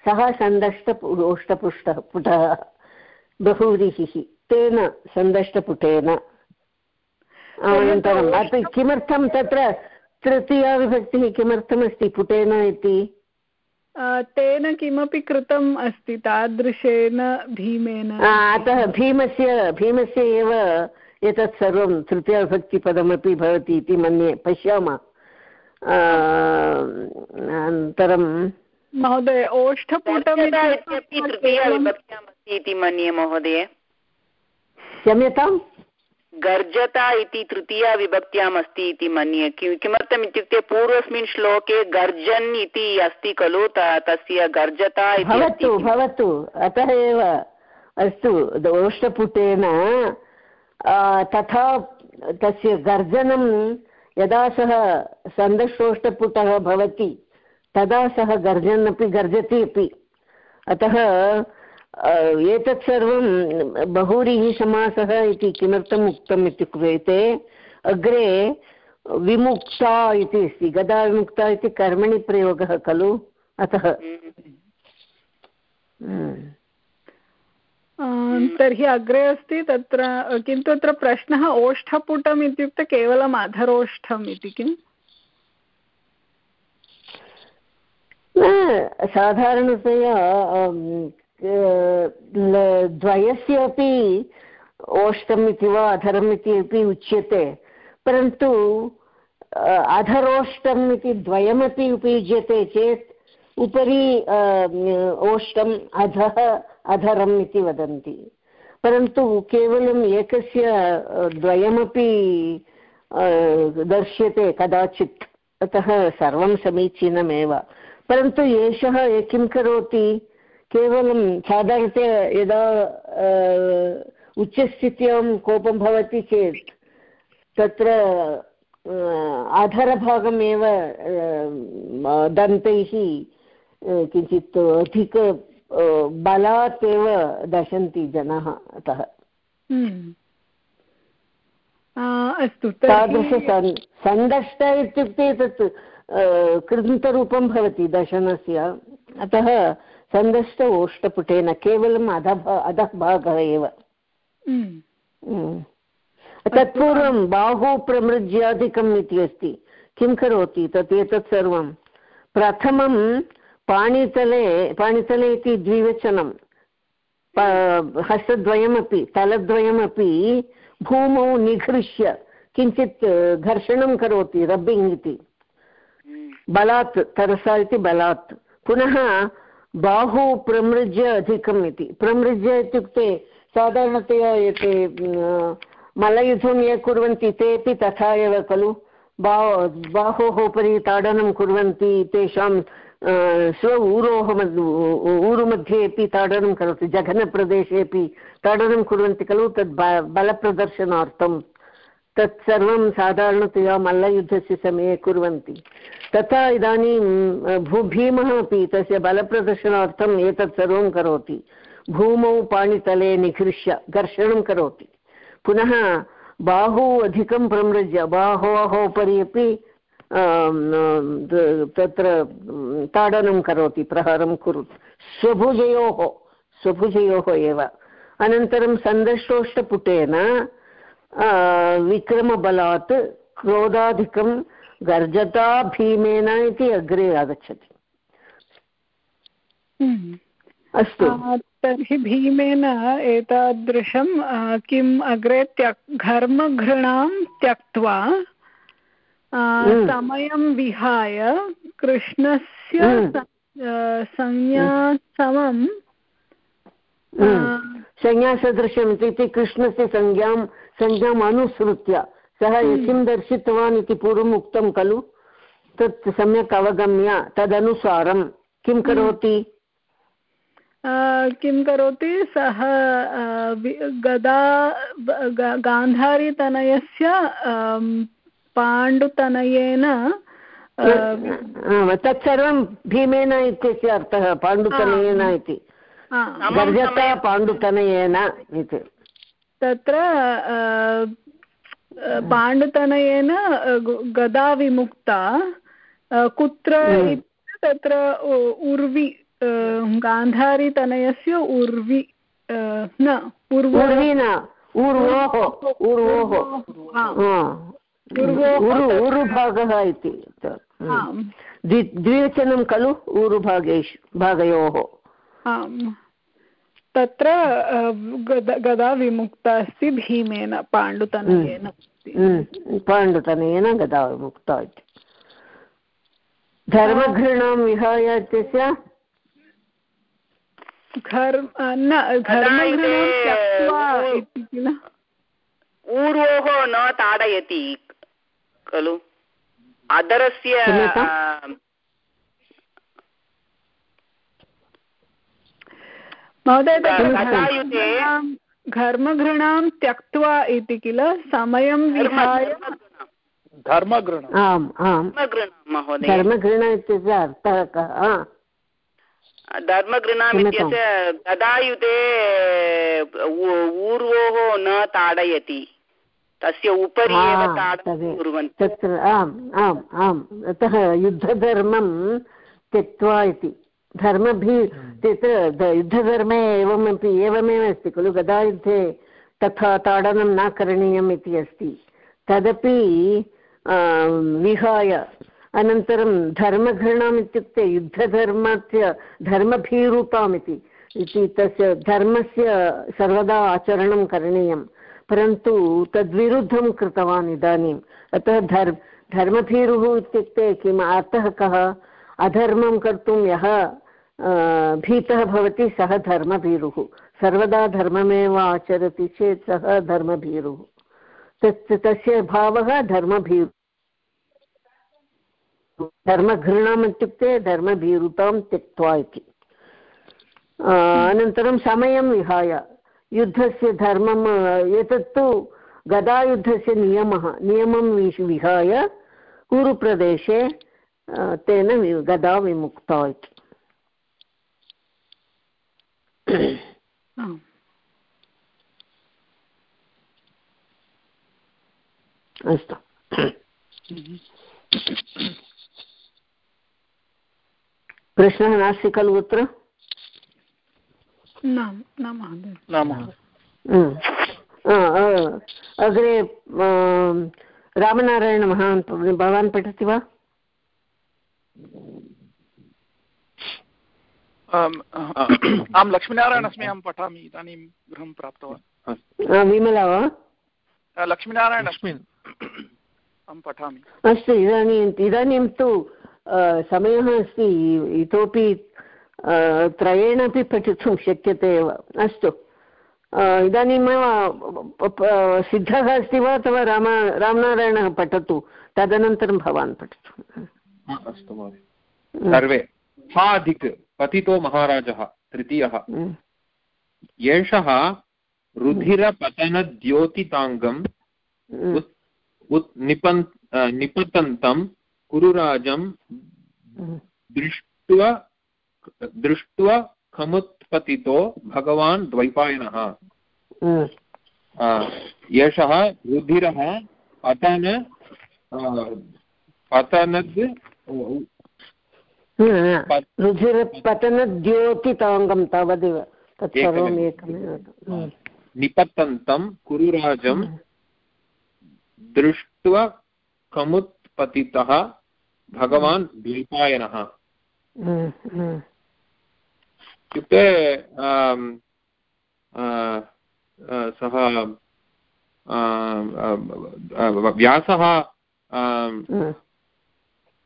सः सन्दष्ट ओष्ठपुष्टः पुटः बहुव्रीहिः। तेन सन्दष्टपुटेन। अनन्तरं किमर्थं तत्र तृतीयाविभक्तिः किमर्थमस्ति पुटेन इति? तेन किमपि कृतम् अस्ति तादृशेन भीमेन। अतः भीमस्य भीमस्य एव एतत् सर्वं तृतीयविभक्तिपदमपि भवति इति मन्ये पश्यामः। अनन्तरं महोदय ओष्ठपुटम् इत्यपि तृतीयाविभक्त्याम् अस्ति इति मन्ये महोदय। क्षम्यताम्? गर्जता इति तृतीया विभक्त्याम् अस्ति इति मन्ये। किमर्थम् इत्युक्ते पूर्वस्मिन् श्लोके गर्जन् इति अस्ति खलु तस्य गर्जता इति भवतु भवतु अतः एव अस्तु ओष्ठपुटेन तथा तस्य गर्जनं यदा सः सन्दशोष्टपुटः भवति तदा सः गर्जन् अपि गर्जति अपि। अतः एतत् सर्वं बहुव्रीः समासः इति किमर्थम् उक्तम् इत्युक्ते अग्रे विमुक्ता इति अस्ति। गदा विमुक्ता इति कर्मणि प्रयोगः खलु? अतः। तर्हि अग्रे अस्ति तत्र किन्तु अत्र प्रश्नः ओष्ठपुटम् इत्युक्ते केवलम् अधरोष्ठम् इति किम् साधारणतया द्वयस्य अपि ओष्ठम् इति वा अधरम् इति अपि उच्यते, परन्तु अधरोष्टम् इति द्वयमपि उपयुज्यते चेत् उपरि ओष्ठम् अधः, अधरम् इति वदन्ति। परन्तु केवलम् एकस्य द्वयमपि दर्श्यते कदाचित्, अतः सर्वं समीचीनमेव। परन्तु एषः किं करोति केवलं साधारणतया यदा उच्चस्थित्यां कोपं भवति चेत् तत्र आधारभागमेव दन्तैः किञ्चित् अधिक बलात् एव दशन्ति जनाः अतः हम्म। अस्तु तादृश सन्दष्ट इत्युक्ते तत् कृन्तरूपं भवति दशनस्य अतः सन्दष्ट ओष्टपुटेन केवलम् अधः अधः भागः एव तत्पूर्वं बाहुप्रमृज्यादिकम् इति अस्ति किं करोति तत् एतत् सर्वं प्रथमं पाणितले पाणितले इति द्विवचनं हस्तद्वयमपि तलद्वयमपि भूमौ निघृष्य किञ्चित् घर्षणं करोति रब्बिङ्ग् इति बलात् तरसा इति बलात् पुनः बाहु प्रमृज्य अधिकम् इति। प्रमृज्य इत्युक्ते साधारणतया एते मल्लयुद्धं ये कुर्वन्ति तेपि तथा एव खलु। बा बाहोः उपरि ताडनं कुर्वन्ति, तेषां स्व ऊरोः ऊरुमध्ये अपि ताडनं करोति जघनप्रदेशेपि ताडनं कुर्वन्ति खलु, तद् बलप्रदर्शनार्थं तत् सर्वं साधारणतया मल्लयुद्धस्य समये कुर्वन्ति। तथा इदानीं भू, भीमः अपि तस्य बलप्रदर्शनार्थम् एतत् सर्वं करोति। भूमौ पाणितले निघृष्य घर्षणं करोति। पुनः बाहु अधिकं प्रमृज्य बाहोः उपरि अपि तत्र ताडनं करोति, प्रहारं कुरु स्वभुजयोः स्वभुजयोः एव। अनन्तरं सन्दर्शोष्टपुटेन विक्रमबलात् क्रोधाधिकं गर्जता भीमेन इति अग्रे आगच्छति। अस्तु तर्हि भीमेन एतादृशं किम् अग्रे त्यक् घर्मघृणां त्यक्त्वा। समयं विहाय कृष्णस्य। संज्ञासमं संज्ञासदृशम् इति कृष्णस्य संज्ञां संज्ञाम् अनुसृत्य सः हम्म। किं दर्शितवान् इति पूर्वम् उक्तं खलु? तत् सम्यक् अवगम्य तदनुसारं। किं हम्म। करोति? किं करोति? सः गदा गान्धारीतनयस्य पाण्डुतनयेन तत्सर्वं भीमेन इत्यस्य अर्थः पाण्डुतनयेन इति। गर्जता पाण्डुतनयेन इति। तत्र पाण्डुतनयेन गदा विमुक्ता कुत्र हम्म। तत्र उर्वि गान्धारीतनयस्य उर्वि न उर्वि। न उर्वोः उर्वोः। ऊरुभागः इति। हम्म। द्विवचनं खलु ऊरुभागेषु भागयोः। तत्र गदा विमुक्ता अस्ति भीमेन पाण्डुतनयेन हम्म, हम्म, पाण्डुतनयेन गदा विमुक्ता इति। धर्मघृणां विहाय इत्यस्य? ऊर्वोः न ताडयति खलु? अधरस्य महोदय घर्मघृणां त्यक्त्वा इति किल? समयं विहाय धर्मघृण आम् आम्। धर्मघृण इत्यस्य अर्थः कः धर्मघृणाम् इत्यस्य गदायुते ऊर्वोः न ताडयति। तस्य उपरि एव कुर्वन्ति। तत्र आम् आम् आम्। अतः युद्धधर्मं त्यक्त्वा इति। धर्मभिः तत्र युद्धधर्मे एवमपि एवमेव अस्ति खलु गदायुद्धे तथा ताडनं न करणीयम् इति अस्ति। तदपि विहाय। अनन्तरं धर्मघृणाम् इत्युक्ते युद्धधर्मस्य धर्मभीरुताम् इति। इति तस्य धर्मस्य सर्वदा आचरणं करणीयं परन्तु तद्विरुद्धं कृतवान् इदानीम्। अतः धर् धर्मभीरुः इत्युक्ते किम्? अर्थः कः? अधर्मं कर्तुं यः भीतः भवति सः धर्मभीरुः। सर्वदा धर्ममेव आचरति चेत् सः धर्मभीरुः। तत्, तस्य भावः धर्मभीरु धर्मघृणम् इत्युक्ते धर्मभीरुतां त्यक्त्वा इति। अनन्तरं समयं विहाय। युद्धस्य धर्मम् एतत्तु गदायुद्धस्य नियमः। नियमं विहाय। ऊरुप्रदेशे तेन गदा विमुक्ता इति। अस्तु प्रश्नः नास्ति खलु अत्र अग्रे रामनारायणमहान् भवान् पठति वा अहं लक्ष्मीनारायण अस्मि अहं पठामि इदानीं गृहं प्राप्तवान्। विमला वा? लक्ष्मीनारायण अस्मि। अहं पठामि। अस्तु इदानीम् इदानीं तु समयः अस्ति इतोपि त्रयेण अपि पठितुं शक्यते एव। अस्तु। इदानीमेव सिद्धः अस्ति वा अथवा राम रामनारायणः पठतु? तदनन्तरं भवान् पठतु। अस्तु महोदय। सर्वे। हाधिक् पतितो महाराजः तृतीयः। एषः रुधिरपतनद्योतिताङ्गम् उत् निपन् निपतन्तं कुरुराजं दृष्ट्वा दृष्ट्वा खमुत्पतितो भगवान् द्वैपायनः। एषः रुधिरः पतन पतनद् रुधिरपतनद्योतिताङ्गं तावदेव तत्सर्वम् एकमेव. निपतन्तं कुरुराजं दृष्ट्वा कमुत्पतितः भगवान् द्वीपायनः इत्युक्ते सः व्यासः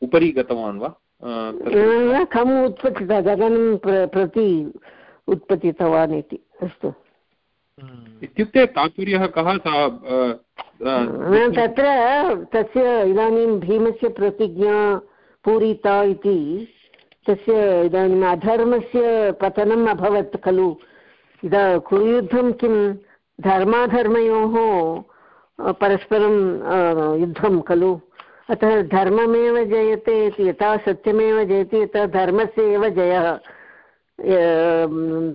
उपरि गतवान् वा? कम् उत्पतितः गगनं प्रति उत्पतितवान् इति अस्तु इत्युक्ते तात्पर्यः कः तत्र तस्य इदानीं भीमस्य प्रतिज्ञा पूरिता इति तस्य इदानीम् अधर्मस्य पतनम् अभवत् खलु इदा कुरुयुद्धं किं धर्माधर्मयोः परस्परं युद्धं खलु अतः धर्ममेव जयते इति यथा सत्यमेव जयति यथा धर्मस्य एव जयः।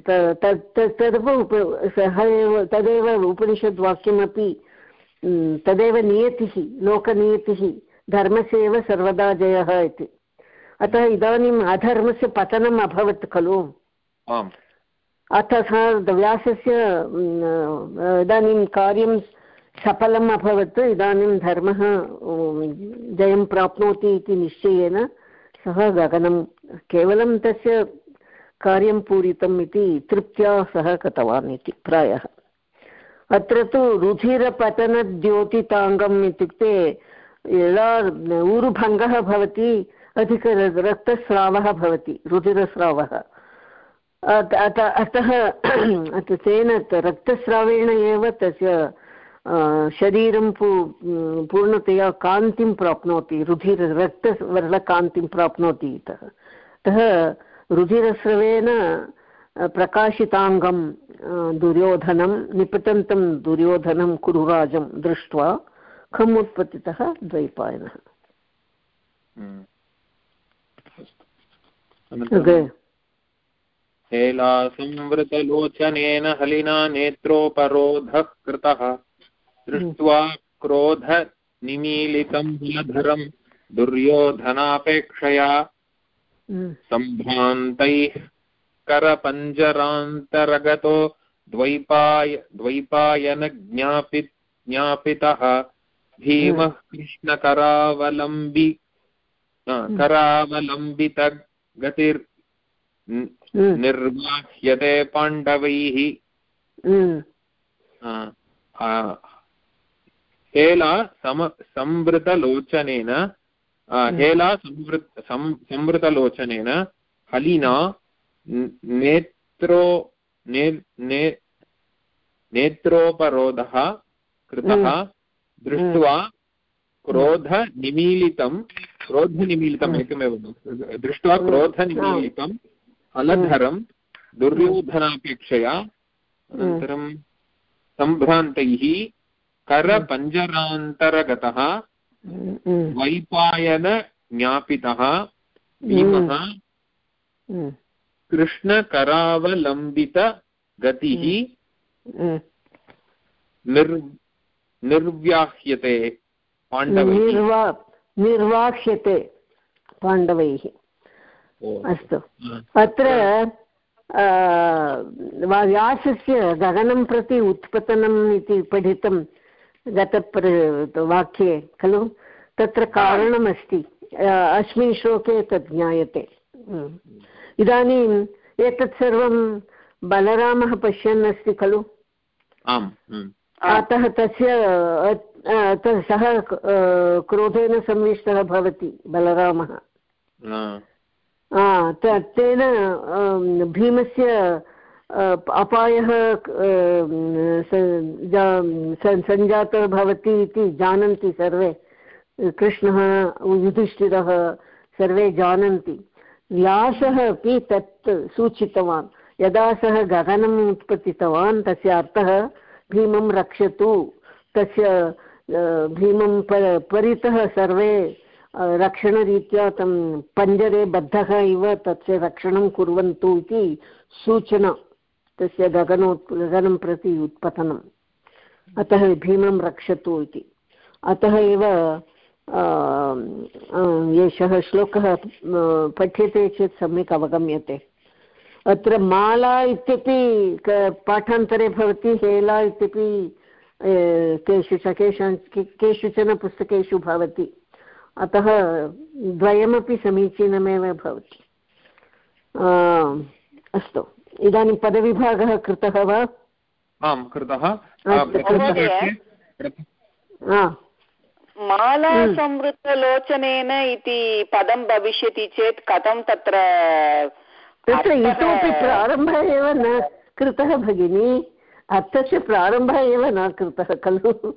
तदप उप सः एव तदेव उपनिषद्वाक्यमपि तदेव नियतिः लोकनियतिः धर्मस्य एव सर्वदा जयः इति। अतः इदानीम् अधर्मस्य पतनम् अभवत् खलु। अतः व्यासस्य इदानीं कार्यं सफलम् अभवत्, इदानीं धर्मः जयं प्राप्नोति इति निश्चयेन सः गगनं, केवलं तस्य कार्यं पूरितम् इति तृप्त्या सः गतवान् इति प्रायः। अत्र तु रुधिरपतनद्योतिताङ्गम् इत्युक्ते यदा ऊरुभङ्गः भवति, अधिक रक्तस्रावः भवति, रुधिरस्रावः। अतः तेन रक्तस्रावेण एव तस्य शरीरं पू पूर्णतया कान्तिं प्राप्नोति रुधिर रक्तवर्णकान्तिं प्राप्नोति इतः अतः रुधिरस्रवेण प्रकाशिताङ्गं दुर्योधनं निपतन्तं दुर्योधनं कुरुराजं दृष्ट्वा खम् उत्पतितः द्वैपायनः हेलासंवृतलोचनेन हलिना नेत्रोपरोधः कृतः दृष्ट्वा क्रोधनिमीलितं हुलधरं दुर्योधनापेक्षया सम्भ्रान्तैः करपञ्जरान्तरगतो द्वैपाय द्वैपायनज्ञापि ज्ञापितः भीमः कृष्णकरावलम्बि करावलम्बितगतिर् निर्वाह्यते पाण्डवैः। हेला सम संवृतलोचनेन हेला संवृत् संवृतलोचनेन हलिना नेत्रो ने, ने, नेत्रोपरोधः कृतः दृष्ट्वा क्रोधनिमीलितं क्रोधनिमीलितम् एकमेव दृष्ट्वा क्रोधनिमीलितं फलधरं दुर्योधनापेक्षया अनन्तरं सम्भ्रान्तैः करपञ्जरान्तरगतः वैपायन ज्ञापितः भीमः कृष्णकरावलम्बितगतिः निर् निर्व्याह्यते पाण्डवैः। निर्वाह्यते पाण्डवैः। अस्तु। अत्र व्यासस्य गगनं प्रति उत्पतनम् इति पठितं गतप्र वाक्ये खलु? तत्र कारणमस्ति। अस्मिन् श्लोके तत् ज्ञायते। इदानीम् एतत् सर्वं बलरामः पश्यन् अस्ति खलु अतः तस्य सः क्रोधेन संविष्टः भवति बलरामः। तेन भीमस्य अपायः सञ्जातः भवति इति जानन्ति सर्वे। कृष्णः युधिष्ठिरः सर्वे जानन्ति। व्यासः अपि तत् सूचितवान्। यदा सः गगनम् उत्पतितवान्, तस्य अर्थः भीमं रक्षतु। तस्य भीमं परितः सर्वे रक्षणरीत्या तं पञ्जरे बद्धः इव तस्य रक्षणं कुर्वन्तु इति सूचना। तस्य गगनोत् गगनं प्रति उत्पतनम् अतः भीमं रक्षतु इति। अतः एव एषः श्लोकः पठ्यते चेत् सम्यक् अवगम्यते। अत्र माला इत्यपि पाठान्तरे भवति, हेला इत्यपि केषु केषां केषुचन पुस्तकेषु भवति। अतः द्वयमपि समीचीनमेव भवति। अस्तु। इदानीं पदविभागः कृतः वा? आं कृतः। मालासंवृतलोचनेन इति पदं भविष्यति चेत् कथं तत्र तत्र इतोपि प्रारम्भः एव न कृतः भगिनी। अर्थस्य प्रारम्भः एव न कृतः खलु।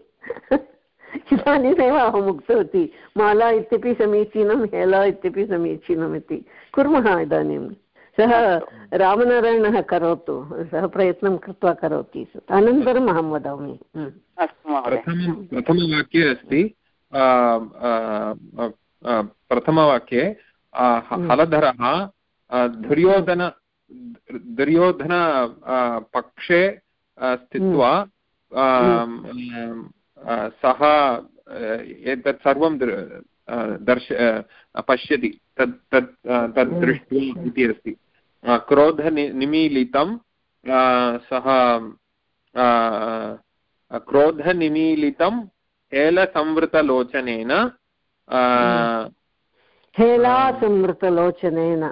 इदानीमेव अहम् उक्तवती माला इत्यपि समीचीनं हेला इत्यपि समीचीनम् इति। कुर्मः इदानीं सः रामनारायणः करोतु सः प्रयत्नं कृत्वा करोति अनन्तरम् अहं वदामि। प्रथमवाक्ये अस्ति प्रथमवाक्ये हलधरः दुर्योधन दुर्योधन पक्षे स्थित्वा सः एतत् सर्वं दर्श पश्यति। तत् तत् तत् दृष्ट्वा इति अस्ति। क्रोधनिमीलितं सः क्रोधनिमीलितं हेलसंवृतलोचनेन हेलासंवृतलोचनेन।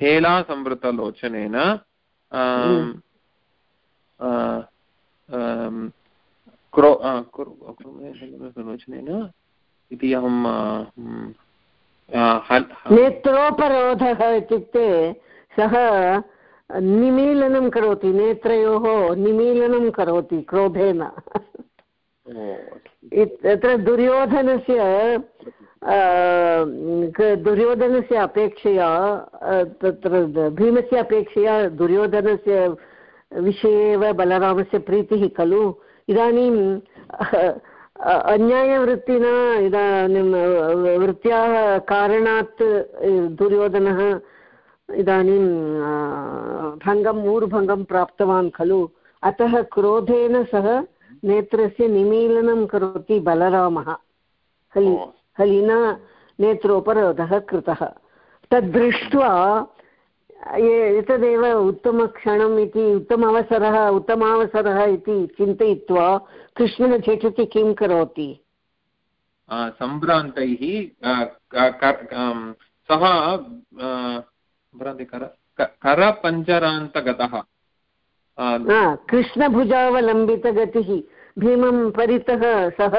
हेलासंवृतलोचनेन क्रो लोचनेन इति अहं नेत्रोपरोधः इत्युक्ते सः निमीलनं करोति नेत्रयोः निमीलनं करोति क्रोधेन। तत्र दुर्योधनस्य दुर्योधनस्य अपेक्षया तत्र भीमस्य अपेक्षया दुर्योधनस्य विषये एव बलरामस्य प्रीतिः खलु। इदानीं अन्यायवृत्तिना इदानीं वृत्त्याः कारणात् दुर्योधनः इदानीं भङ्गम् ऊर्भङ्गं प्राप्तवान् खलु। अतः क्रोधेन सह नेत्रस्य निमीलनं करोति बलरामः। हलि हलिना नेत्रोपरोधः कृतः। तद्दृष्ट्वा एतदेव उत्तमक्षणम् इति उत्तम अवसरः उत्तमावसरः इति चिन्तयित्वा कृष्णः झटिति किं करोति? सम्भ्रान्तैः सः करपञ्जरान्तगतः कृष्णभुजावलम्बितगतिः भीमं परितः सः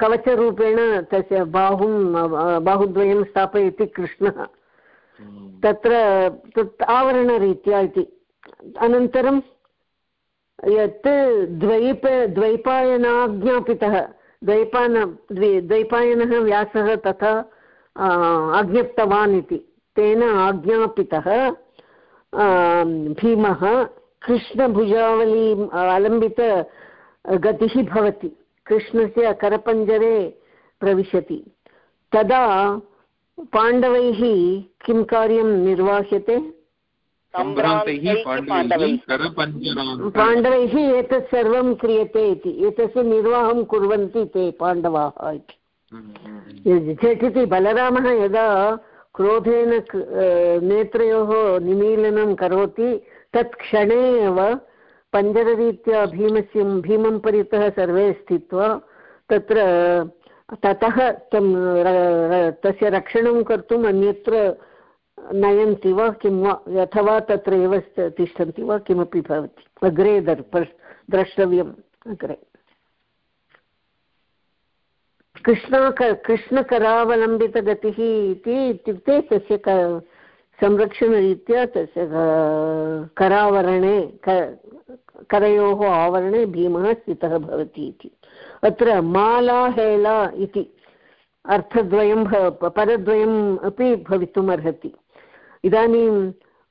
कवचरूपेण तस्य बाहुं बाहुद्वयं स्थापयति कृष्णः। तत्र तत् आवरणरीत्या इति। अनन्तरं यत् द्वैप द्वैपायनाज्ञापितः। द्वैपान द्वि द्वैपायनः व्यासः तथा आज्ञप्तवान् इति। तेन आज्ञापितः भीमः कृष्णभुजावलीम् अवलम्बितगतिः भवति। कृष्णस्य करपञ्जरे प्रविशति। तदा पाण्डवैः किं कार्यं निर्वाह्यते? पाण्डवैः एतत् सर्वं क्रियते इति। एतस्य निर्वाहं कुर्वन्ति ते पाण्डवाः इति। हम्म। झटिति बलरामः यदा क्रोधेन नेत्रयोः निमीलनं करोति तत् क्षणे एव पञ्जररीत्या भीमस्य भीमं परितः सर्वे स्थित्वा तत्र ततः तं तस्य रक्षणं कर्तुम् अन्यत्र नयन्ति वा किं वा अथवा तत्र एव तिष्ठन्ति वा किमपि भवति। अग्रे दर् द्रष्टव्यम् अग्रे। कृष्णा कृष्णकरावलम्बितगतिः इति इत्युक्ते तस्य क संरक्षणरीत्या तस्य करावरणे करयोः आवरणे भीमः स्थितः भवति इति। अत्र माला, हेला इति अर्थद्वयं पदद्वयम् अपि भवितुम् अर्हति इदानीं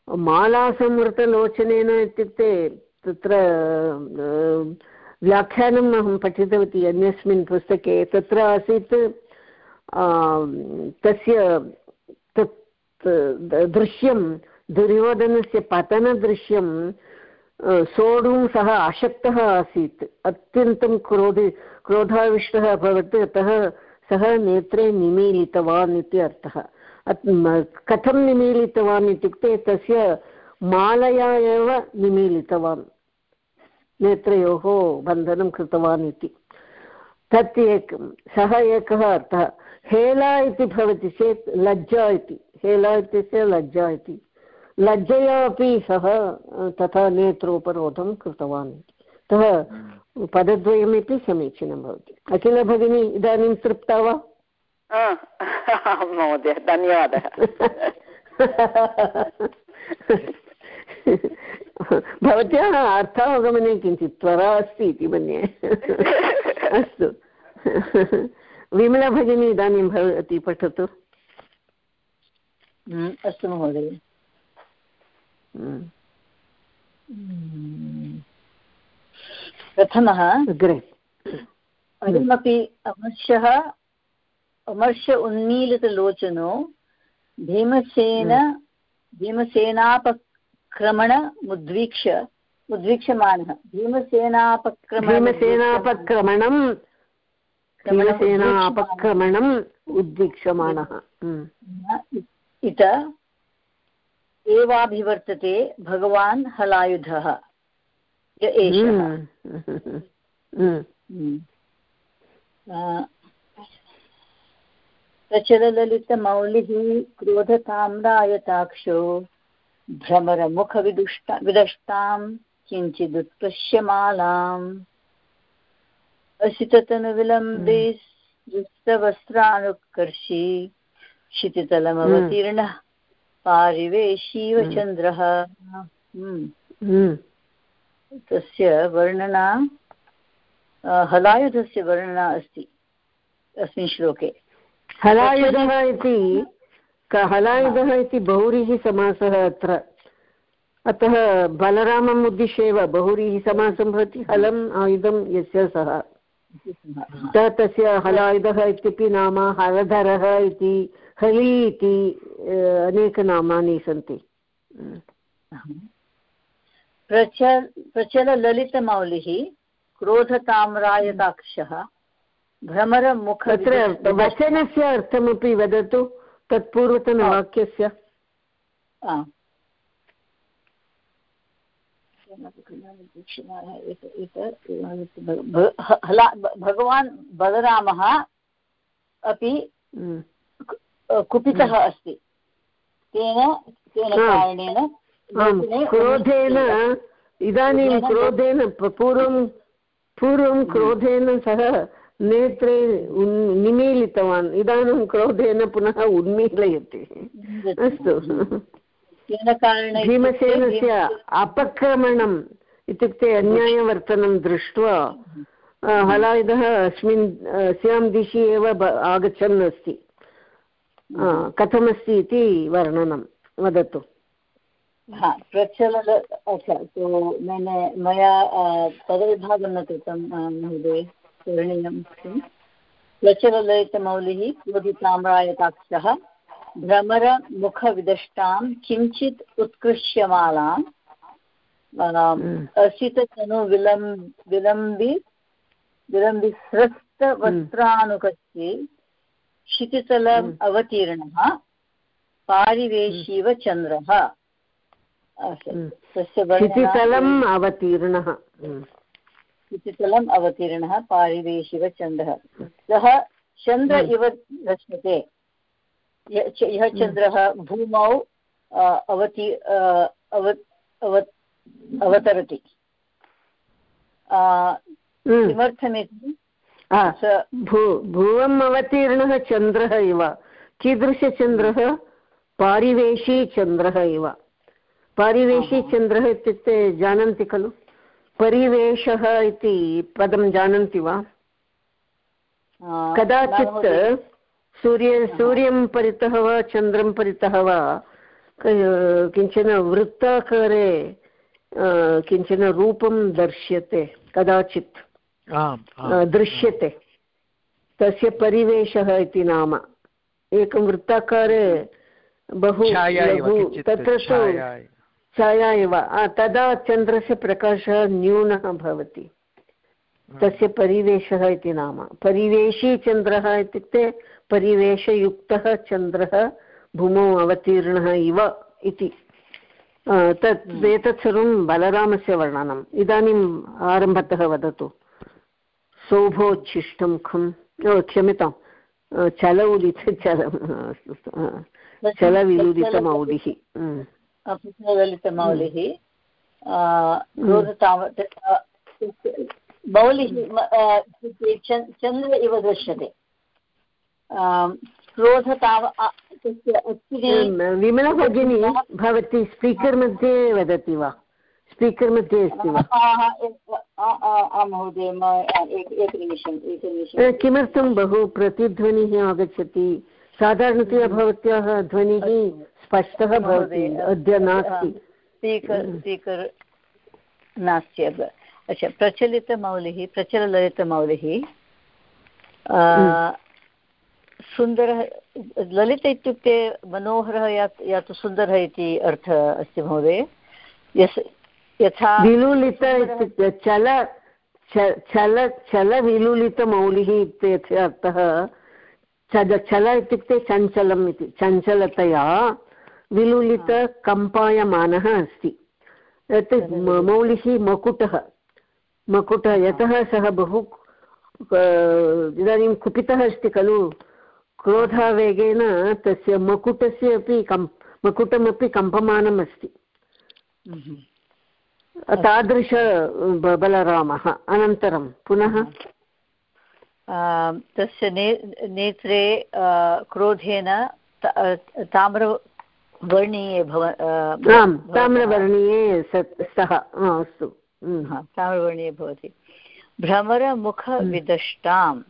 मालासंवृतलोचनेन इत्युक्ते तत्र व्याख्यानम् अहं पठितवती अन्यस्मिन् पुस्तके, तत्र आसीत् तस्य तत् दृश्यं, दुर्योधनस्य पतनदृश्यं सोढुं सः अशक्तः आसीत्। अत्यन्तं क्रोधि, क्रोधाविष्टः अभवत्, अतः सः नेत्रे निमीलितवान् इति अर्थः। कथं निमीलितवान् इत्युक्ते तस्य मालया एव निमीलितवान् नेत्रयोः बन्धनं कृतवान् इति। तत् एकं सः एकः अर्थः हेला इति भवति चेत् लज्जा इति हेला इत्यस्य लज्जा इति। लज्जया अपि सः तथा नेत्रोपरोधं कृतवान् अतः पदद्वयमपि समीचीनं भवति। अखिल भगिनी इदानीं तृप्ता वा? महोदय धन्यवादः भवत्याः अर्थावगमने किञ्चित् त्वरा अस्ति इति मन्ये। अस्तु। विमला भगिनी इदानीं भवती पठतु। हम्म, अस्तु महोदय। हम्म। प्रथमः अग्रे। अयमपि अमर्षः अमर्ष उन्मीलितलोचनो भीमसेन हम्म। भीमसेनाप क्रमणमुद्वीक्ष्य भीमसेनापक्रमण भीमसेनापक्रमणं भीमसेनापक्रमणम् उद्वीक्षमाणः हम्म। इत एवाभिवर्तते भगवान् हलायुधः य एषः हम्म। हम्म। प्रचललितमौलिः क्रोधताम्रायताक्षो भ्रमरमुखविदुष्टा विदष्टां किञ्चिदुत्पश्यमालाम् असिततनुविलम्बे दुष्टवस्त्रानुत्कर्षी क्षितितलमवतीर्णः पारिवेशीव चन्द्रः हम्म। तस्य वर्णना हलायुधस्य वर्णना अस्ति अस्मिन् श्लोके। हलायुधः इति हलायुधः इति बहुव्रीहि समासः अत्र। अतः बलरामम् उद्दिश्य एव बहुव्रीहि समासं भवति हलम् आयुधं यस्य सः। तस्य हलायुधः इत्यपि नाम हलधरः इति हलि इति अनेकनामानि सन्ति। प्रचल प्रचलललितमौलिः क्रोधताम्रायताक्षः भ्रमरमुख तत्र वचनस्य अर्थमपि वदतु तत्पूर्वतनवाक्यस्य। भगवान् बलरामः अपि हम्म। कुपितः अस्ति। तेन तेन कारणेन क्रोधेन इदानीं क्रोधेन पूर्वं पूर्वं क्रोधेन सः नेत्रे निमीलितवान्। इदानीं क्रोधेन पुनः उन्मीलयति। अस्तु। भीमसेनस्य अपक्रमणम् इत्युक्ते अन्यायवर्तनं दृष्ट्वा हलायुधः अस्मिन् अस्यां दिशि एव आगच्छन् अस्ति। कथमस्ति इति वर्णनं वदतु। हा प्रचल अच्छा तो मैंने मया पदविभागं न कृतं महोदय। करणीयं प्रचलललितमौलिः क्रोधिताम्रायताक्षः। भ्रमरमुखविदष्टां किञ्चित् उत्कृष्यमालाम्। असिततनु विलं विलम्बि विलम्बिस्रस्तवस्त्रानुकस्य क्षितितलम् अवतीर्णः। पारिवेशीव चन्द्रः। क्षितितलम् अवतीर्णः। क्षितितलम् अवतीर्णः पारिवेशिव चन्द्रः सः चन्द्र इव दृश्यते यः चन्द्रः भूमौ अवति अवतरति। किमर्थमिति? भुवम् अवतीर्णः चन्द्रः इव। कीदृशचन्द्रः? पारिवेशी चन्द्रः इव। पारिवेशीचन्द्रः इत्युक्ते जानन्ति खलु? परिवेशः इति पदं जानन्ति वा? कदाचित् सूर्य सूर्यं परितः वा चन्द्रं परितः वा किंचन वृत्ताकारे किंचन रूपं दर्श्यते कदाचित्। दृश्यते। तस्य परिवेशः इति नाम। एकं वृत्ताकारे बहु तत्र तु छाया एव। तदा चन्द्रस्य प्रकाशः न्यूनः भवति। तस्य परिवेशः इति नाम। परिवेशी चन्द्रः इत्युक्ते परिवेशयुक्तः चन्द्रः भूमौ अवतीर्णः इव इति। तत् एतत् सर्वं बलरामस्य वर्णनम्। इदानीम् आरम्भतः वदतु। शोभोच्छिष्टं खं। क्षम्यतां चल उदित चल चलविलुदितमौलिः ललितमौलिः मौलिः चन्द्र इव दृश्यते। क्रोधताव विमला भगिनी भवती स्पीकर् मध्ये वदति वा? स्पीकर् मध्ये अस्ति वा? महोदय किमर्थं बहु प्रतिध्वनिः आगच्छति? साधारणतया भवत्याः ध्वनिः स्पष्टः भवति अद्य नास्ति। स्पीकर् स्पीकर् नास्ति अच्छा प्रचलितमौलिः प्रचलललितमौलिः सुन्दरः ललित इत्युक्ते मनोहरः या या तु सुन्दरः इति अर्थः अस्ति महोदय। यस् यथा विलुलित इत्युक्ते चल चल चलविलुलितमौलिः इत्यस्य अर्थः। चल चल इत्युक्ते चञ्चलम् इति चञ्चलतया। विलुलितकम्पायमानः अस्ति। यत् मौलिः मकुटः। मकुटः यतः सः बहु इदानीं कुपितः अस्ति खलु। क्रोधावेगेन तस्य मकुटस्य अपि कम् मकुटमपि कम्पमानम् अस्ति। तादृश बलरामः। अनन्तरं पुनः? तस्य ने नेत्रे क्रोधेन ताम्रवर्णीये भव आम् ताम्रवर्णीये स्तः अस्तु ताम्रवर्णीये भवति। भ्रमरमुखविदष्टाम्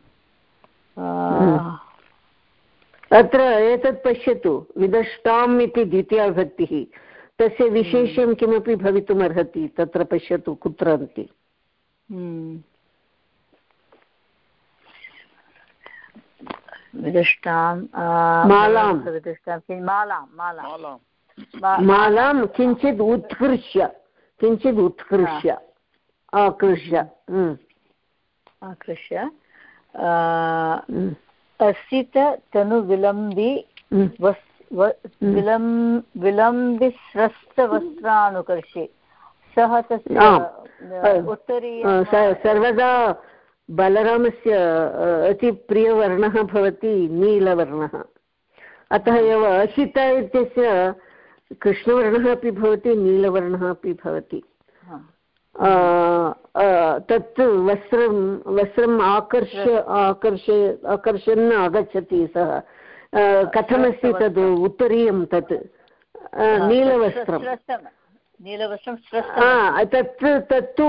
अत्र एतत् पश्यतु विदष्टाम् इति द्वितीयाविभक्तिः तस्य विशेष्यं किमपि भवितुमर्हति तत्र पश्यतु कुत्र अस्ति विदुष्टां मालां मालां मालां मालां किञ्चित् उत्कृष्य किञ्चित् उत्कृष्य आकृष्य आकृष्य। असित तनुविलम्बि विलं विलम्बिस्रस्तवस्त्रानुकर्षे। सः तस्य उत्तरीय सर्वदा बलरामस्य अतिप्रियवर्णः भवति नीलवर्णः। अतः एव असिता इत्यस्य कृष्णवर्णः अपि भवति नीलवर्णः अपि भवति। तत् वस्त्रं वस्त्रम् आकर्ष्य आकर्ष्य आकर्षन् आगच्छति सः। कथमस्ति तद्? उत्तरीयं तत्। नीलवस्त्रं नीलवस्त्रं तत् तत्तु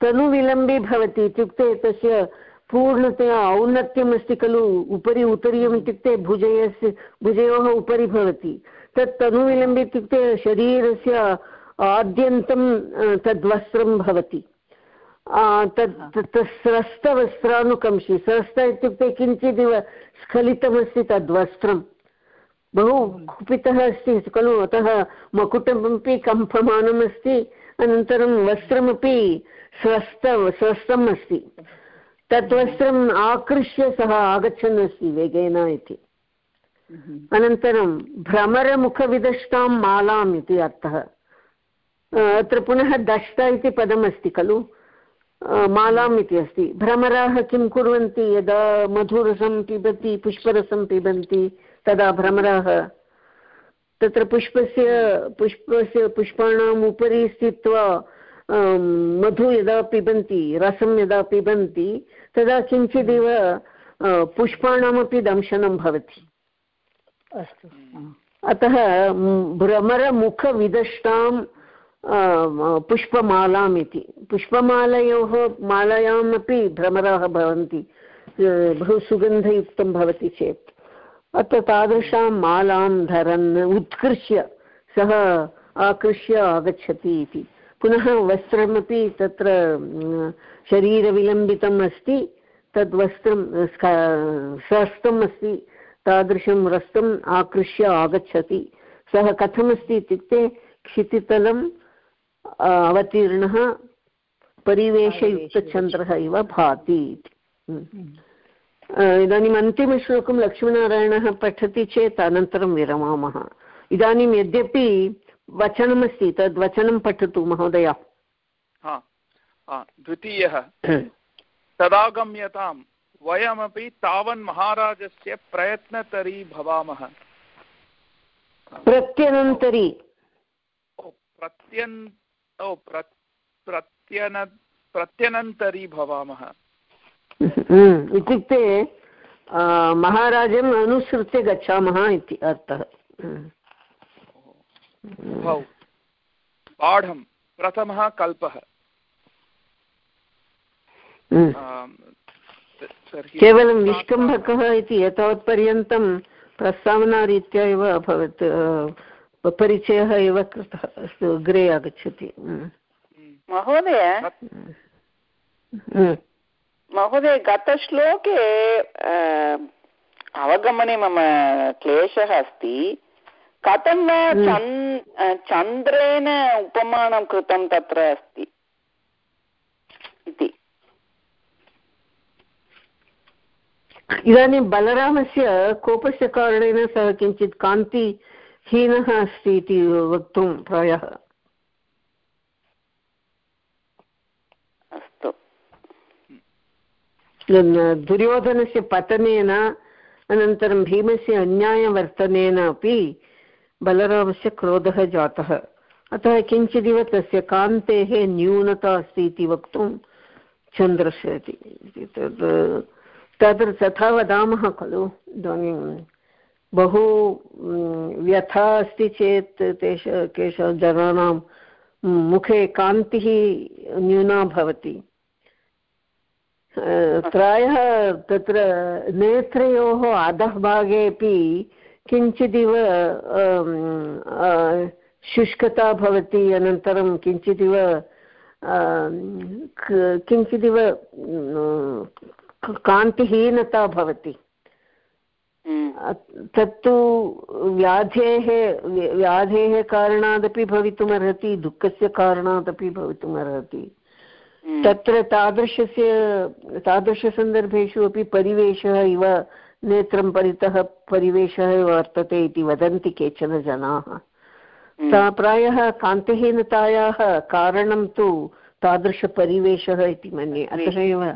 तनुविलम्बी भवति इत्युक्ते तस्य पूर्णतया औन्नत्यमस्ति खलु, उपरि उत्तरीयम् इत्युक्ते भुजयस्य, भुजयोः उपरि भवति। तत् तनुविलम्बी इत्युक्ते शरीरस्य आद्यन्तं तद्वस्त्रं भवति। तत् स्रस्तवस्त्रानुकंशि स्रस्त इत्युक्ते किञ्चिदिव स्खलितमस्ति तद्वस्त्रं। बहु कुपितः अस्ति खलु, अतः मकुटमपि कम्पमानम् अस्ति अनन्तरं वस्त्रमपि स्वस्थ स्वस्थम् अस्ति। तत् वस्त्रम् आकृष्य सः आगच्छन् अस्ति वेगेन इति। अनन्तरं भ्रमरमुखविदष्टां मालाम् इति अर्थः। अत्र पुनः दष्ट इति पदमस्ति खलु। मालाम् इति अस्ति। भ्रमराः किं कुर्वन्ति? यदा मधुरसं पिबन्ति पुष्परसं पिबन्ति तदा भ्रमराः। तत्र पुष्पस्य पुष्पस्य पुष्पाणाम् उपरि स्थित्वा मधु यदा पिबन्ति रसं यदा पिबन्ति तदा किञ्चिदिव पुष्पाणामपि दंशनं भवति। अस्तु। अतः भ्रमरमुखविदष्टां पुष्पमालाम् इति। पुष्पमालयोः मालायामपि भ्रमराः भवन्ति बहु सुगन्धयुक्तं भवति चेत्। अत्र तादृशां मालां धरन् उत्कृष्य सः आकृष्य आगच्छति इति। पुनः वस्त्रमपि तत्र शरीरविलम्बितम् अस्ति तद् वस्त्रं स्वस्थम् अस्ति तादृशं वस्त्रम् आकृष्य आगच्छति। सः कथमस्ति इत्युक्ते क्षितितलम् अवतीर्णः परिवेशयुक्तचन्द्रः इव भाति इदानीम् अन्तिमश्लोकं लक्ष्मीनारायणः पठति चेत् अनन्तरं विरमामः। इदानीं यद्यपि वचनमस्ति तद् वचनं पठतु महोदय। द्वितीयः। तदागम्यतां वयमपि तावन् महाराजस्य प्रयत्नतरी भवामः। प्रत्यनन्तरी। प्रत्यन् ओ प्रत्यन प्रत्यनन्तरी भवामः। हम्म, इत्युक्ते महाराजम् अनुसृत्य गच्छामः इति अर्थः। उभौ पाढं प्रथमः कल्पः। हम्म। केवलं निष्कम्भकः इति एतावत्पर्यन्तं प्रस्तावनारीत्या एव अभवत् परिचयः एव कृतः अस्तु अग्रे आगच्छति। हम्म। महोदय। हम्म। महोदय गतश्लोके अवगमने मम क्लेशः अस्ति। कथं वा हम्म। चन्द्रेण उपमानं कृतं तत्र अस्ति? इति। इदानीं बलरामस्य कोपस्य कारणेन सः किञ्चित् कान्तिहीनः अस्ति इति वक्तुं प्रायः। अस्तु। दुर्योधनस्य पतनेन अनन्तरं भीमस्य अन्यायवर्तनेन अपि बलरामस्य क्रोधः जातः। अतः किञ्चिदिव तस्य कान्तेः न्यूनता अस्ति इति वक्तुं चन्द्रस्य तद् तत्र तथा वदामः खलु। इदानीं बहु व्यथा अस्ति चेत् तेष, केषां जनानां मुखे कान्तिः न्यूना भवति। प्रायः तत्र नेत्रयोः अधः भागेपि किञ्चिदिव शुष्कता भवति अनन्तरं किञ्चिदिव किञ्चिदिव कान्तिहीनता भवति हम्म। तत्तु व्याधेः व्याधेः कारणादपि भवितुमर्हति दुःखस्य कारणादपि भवितुमर्हति हम्म। तत्र तादृशस्य तादृशसन्दर्भेषु अपि परिवेशः इव नेत्रं परितः परिवेशः वर्तते इति वदन्ति केचन जनाः। सा हम्म। प्रायः कान्तिहीनतायाः कारणं तु तादृशपरिवेशः इति मन्ये। अतः एव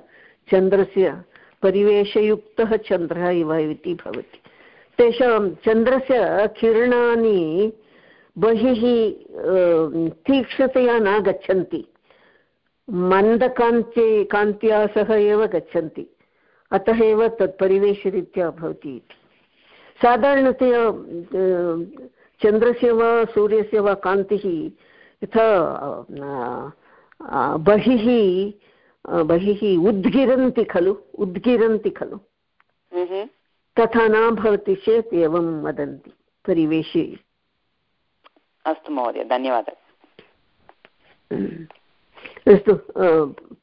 चन्द्रस्य परिवेशयुक्तः चन्द्रः इव इति भवति। तेषां चन्द्रस्य किरणानि बहिः तीक्ष्णतया न गच्छन्ति मन्दकान्त्ये कान्त्या सह एव गच्छन्ति। अतः एव तत् परिवेशरीत्या भवति इति। साधारणतया चन्द्रस्य वा सूर्यस्य वा कान्तिः यथा बहिः बहिः उद्गिरन्ति खलु उद्गिरन्ति खलु। तथा न भवति चेत् एवं वदन्ति परिवेशे। अस्तु महोदय धन्यवादः। अस्तु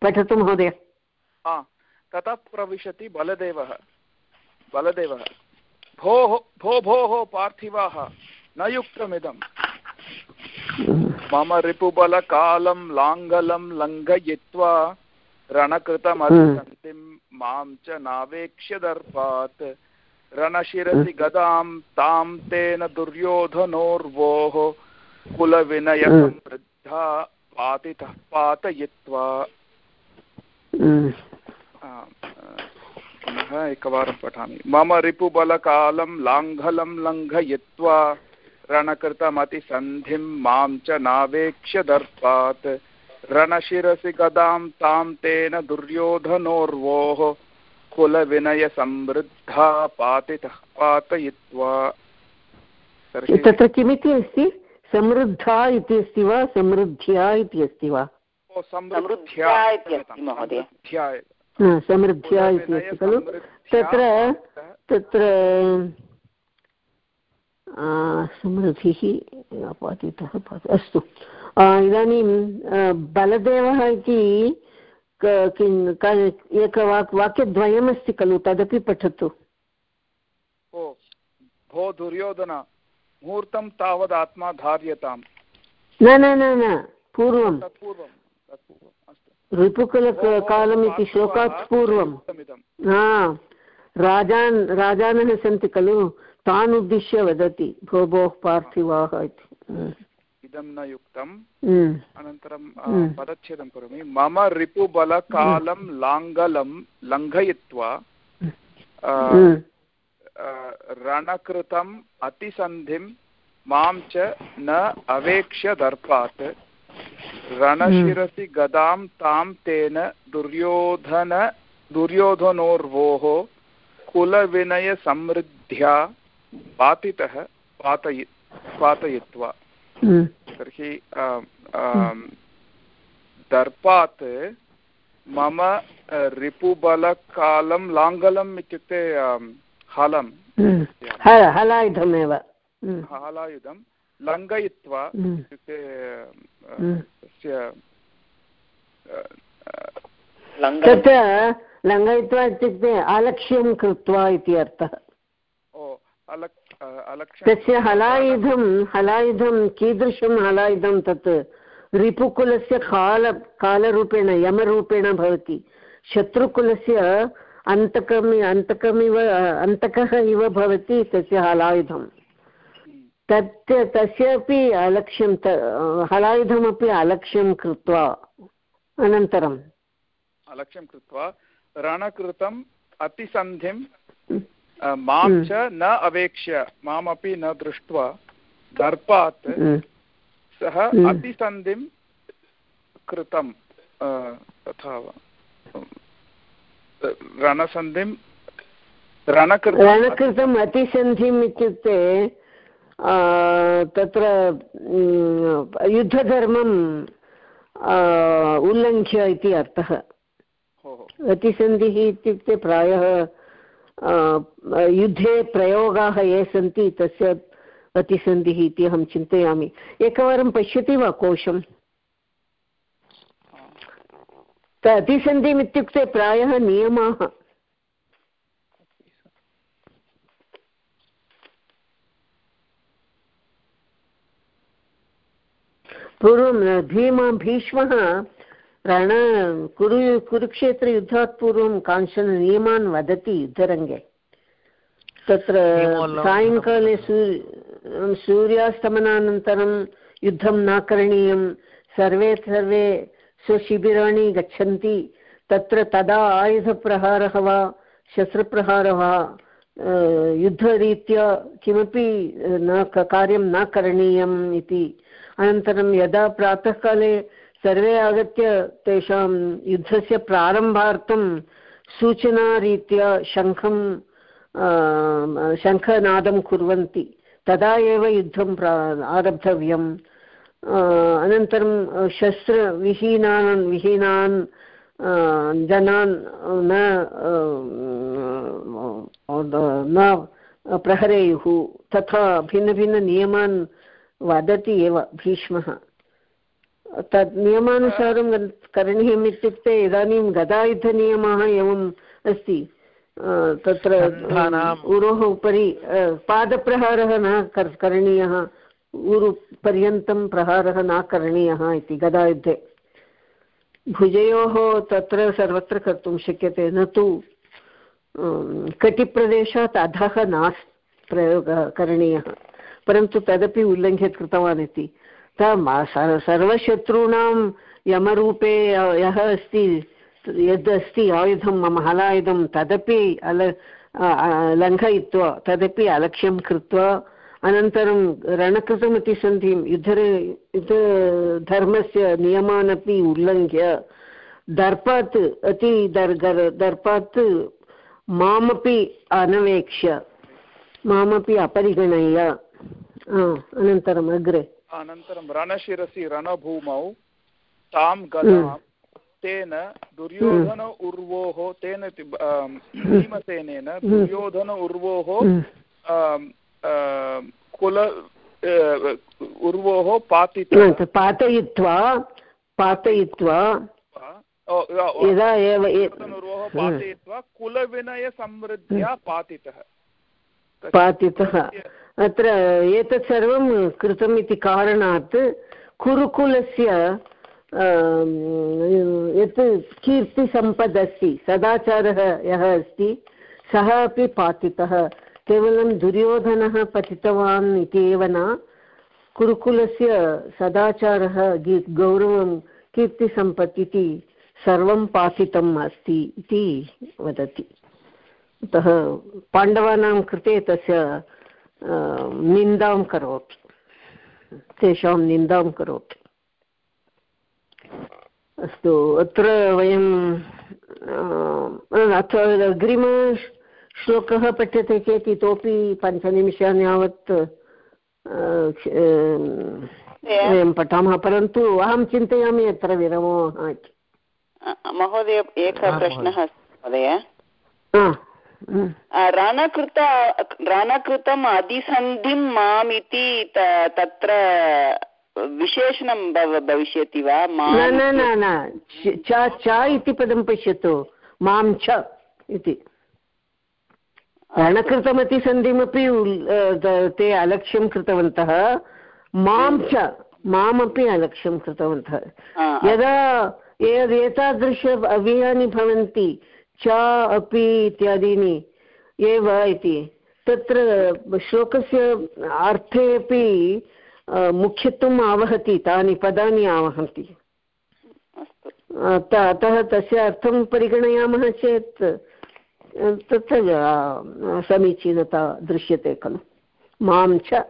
पठतु महोदय। ततः प्रविशति बलदेवः। बलदेवः, भोः, भो भोः पार्थिवाः, न युक्तमिदम्। मम रिपुबलकालं लाङ्गलं लङ्घयित्वा रणकृतमधिसन्धिं माँ च नावेक्ष्य दर्पात्। रणशिरसि गदां तां तेन दुर्योधनोर्वोः कुलविनयसमृद्धा पातितः पातयित्वा। पुनः एकवारं पठामि। मम रिपुबलकालं लाङ्घलं लङ्घयित्वा रणकृतमतिसन्धिं माँ च नावेक्ष्य दर्पात्। रणशिरसि गदां तां तेन दुर्योधनोर्वोः कुलविनयसमृद्धा पातितः पातयित्वा। तत्र किमिति अस्ति? समृद्धा इति अस्ति वा? समृद्ध्या इति अस्ति वा? समृद्ध्या समृद्ध्या इति अस्ति खलु। तत्र तत्र समृद्धिः अपातितः अस्तु। इदानीं बलदेवः इति एकवाक् वाक्यद्वयमस्ति खलु तदपि पठतु। ओ भो दुर्योधन मुहूर्तं तावत् आत्मा धार्यताम्। न न न न पूर्वं ऋतुकुलकालम् इति श्लोकात् पूर्वं हा राजान् राजानः सन्ति खलु तान् उद्दिश्य वदति भो भोः पार्थिवाः इति। इदं न युक्तम्। अनन्तरं पदच्छेदं करोमि। मम रिपुबलकालं लाङ्गलं लङ्घयित्वा रणकृतम् अतिसन्धिं माँ च न अवेक्ष्य दर्पात्। रणशिरसि गदां तां तेन दुर्योधन दुर्योधनोर्वोः कुलविनयसमृद्ध्या पातितः पातयि पातयित्वा हम्म। तर्हि दर्पात् मम रिपुबलकालं लाङ्गलम् इत्युक्ते हलं हम्म। हलायुधमेव हम्म। हलायुधं लङ्घयित्वा इत्युक्ते तस्य तत्र लङ्घयित्वा इत्युक्ते अलक्ष्यं कृत्वा इति अर्थः। तस्य हलायुधं हलायुधं कीदृशं हलायुधं तत् रिपुकुलस्य काल कालरूपेण यमरूपेण भवति। शत्रुकुलस्य अन्तकमि अन्तकमिव अन्तकः इव भवति तस्य हलायुधं तत् तस्यापि अलक्ष्यं हलायुधमपि अलक्ष्यं कृत्वा अनन्तरम् अलक्ष्यं कृत्वा रणकृतम् अतिसन्धिं माँ हम्म। च न अवेक्ष्य मामपि न दृष्ट्वा दर्पात् हम्म। सः हम्म। अतिसन्धिं कृतं तथा रणसन्धिं रणकृतम् अतिसन्धिम् इत्युक्ते तत्र युद्धधर्मं उल्लङ्घ्य इति अर्थः। अतिसन्धिः इत्युक्ते प्रायः युद्धे प्रयोगाः ये सन्ति तस्य अतिसन्धिः इति अहं चिन्तयामि। एकवारं पश्यति वा कोशम् अतिसन्धिम् इत्युक्ते प्रायः नियमाः। पूर्वं भीमा भीष्मः रण कुरु कुरुक्षेत्रयुद्धात् पूर्वं कांश्चन नियमान् वदति युद्धरङ्गे। तत्र सायङ्काले सूर्य सूर्यास्तमनानन्तरं युद्धं न करणीयं सर्वे सर्वे स्वशिबिराणि गच्छन्ति तत्र तदा आयुधप्रहारः वा शस्त्रप्रहारः वा युद्धरीत्या किमपि न कार्यं न करणीयम् इति अनन्तरं यदा प्रातःकाले सर्वे आगत्य तेषां युद्धस्य प्रारम्भार्थं सूचनारीत्या शङ्खं शङ्खनादं कुर्वन्ति, तदा एव युद्धं प्रा, आरब्धव्यम्। अनन्तरं शस्त्रविहीनान्, विहीनान् जनान् न न प्रहरेयुः, तथा भिन्नभिन्ननियमान् वदति एव भीष्मः। तद् नियमानुसारं करणीयम् इत्युक्ते इदानीं गदायुद्धनियमः एवम् अस्ति। तत्र उरोः उपरि पादप्रहारः न करणीयः। ऊरुपर्यन्तं प्रहारः न करणीयः इति गदायुद्धे। भुजयोः तत्र सर्वत्र कर्तुं शक्यते न तु कटिप्रदेशात् अधः नास् प्रयोगः करणीयः। परन्तु तदपि उल्लङ्घ्य कृतवान् इति सर्वशत्रूणां यमरूपे यः अस्ति, यद् अस्ति आयुधं, मम हलायुधं, तदपि अल लङ्घयित्वा, तदपि अलक्ष्यं कृत्वा अनन्तरं रणकृतमिति सन्ति। युद्ध युद्धधर्मस्य नियमान् अपि उल्लङ्घ्य दर्पात् अति दर्पात् मामपि अनवेक्ष्य, मामपि अपरिगणय्य अनन्तरम् अग्रे अनन्तरं रणशिरसि रणभूमौ तां गदां तेन दुर्योधन उर्वोः तेन भीमसेनेन दुर्योधन उर्वोः कुल उर्वोः पातित पातयित्वा पातयित्वा यदा एव उर्वोः पातयित्वा कुलविनयसमृद्ध्या पातितः पातितः अत्र एतत् सर्वं कृतम् इति कारणात् कुरुकुलस्य यत् कीर्तिसम्पद् अस्ति सदाचारः यः अस्ति, सः अपि पातितः। केवलं दुर्योधनः पतितवान् इति एव न, कुरुकुलस्य सदाचारः गौरवं कीर्तिसम्पत् इति सर्वं पातितम् अस्ति इति वदति। अतः पाण्डवानां कृते तस्य निन्दां करोति। तेषां निन्दां करोति। अस्तु अत्र वयं अत्र अग्रिमश्लोकः पठ्यते चेत् इतोपि पञ्चनिमिषान् यावत् वयं पठामः परन्तु अहं चिन्तयामि अत्र विरमामः इति। महोदय एकः प्रश्नः अस्ति महोदय। रणकृत रणकृतम् अधिसन्धिं माम् इति तत्र विशेषणं भविष्यति वा न न न च च इति पदं पश्यतु मां च इति रणकृतमतिसन्धिमपि ते अलक्ष्यं कृतवन्तः मां च मामपि अलक्ष्यं कृतवन्तः यदा एतादृश अव्ययानि भवन्ति च अपि इत्यादीनि एव इति। तत्र श्लोकस्य अर्थे अपि मुख्यत्वम् आवहति तानि पदानि आवहन्ति। अतः तस्य अर्थं परिगणयामः चेत् तत्र समीचीनता दृश्यते खलु। माँ च।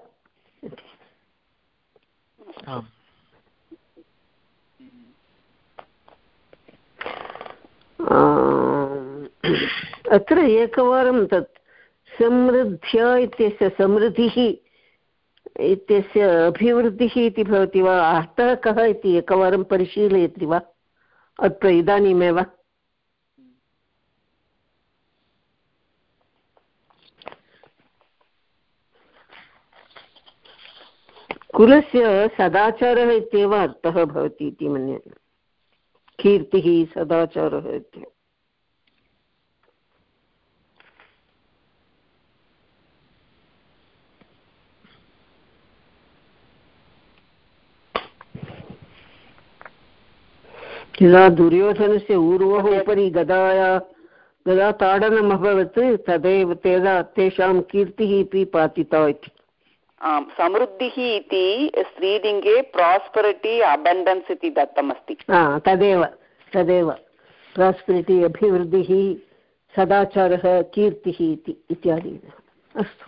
अत्र एकवारं तत् असमृद्ध्य इत्यस्य समृद्धिः, इत्यस्य अभिवृद्धिः इति भवति वा? अर्थः कः इति एकवारं परिशीलयति वा? अत्र इदानीमेव। कुलस्य सदाचारः इत्येव अर्थः भवति इति मन्ये। कीर्तिः, सदाचारः इति यदा दुर्योधनस्य ऊर्वः उपरि गदाया। गदाताडनम् अभवत् तदेव तेदा तेषां कीर्तिः अपि पातिता इति। आम् समृद्धिः इति स्त्रीलिङ्गे प्रास्परिटि अबण्डन्स् इति दत्तमस्ति। तदेव तदेव। प्रास्पिरिटि अभिवृद्धिः सदाचारः कीर्तिः इति इत्यादि। अस्तु।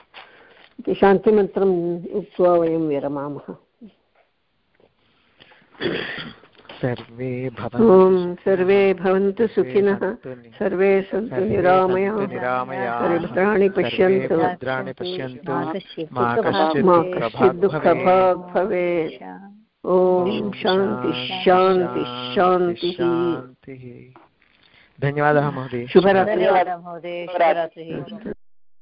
इति शान्तिमन्त्रम् उक्त्वा वयं विरमामः। सर्वे ॐ सर्वे भवन्तु सुखिनः। सर्वे सन्तु निरामया। निरामयाः। सर्वत्राणि पश्यन्तु। भद्राणि पश्यन्तु। मा मा कश्चित् कश्चित् दुःखभाग् भवेत्। ॐ शान्तिः शान्तिः शान्तिः शान्तिः धन्यवादः महोदय। शुभरात्रिः। धन्यवादः महोदय। शुभरात्रिः।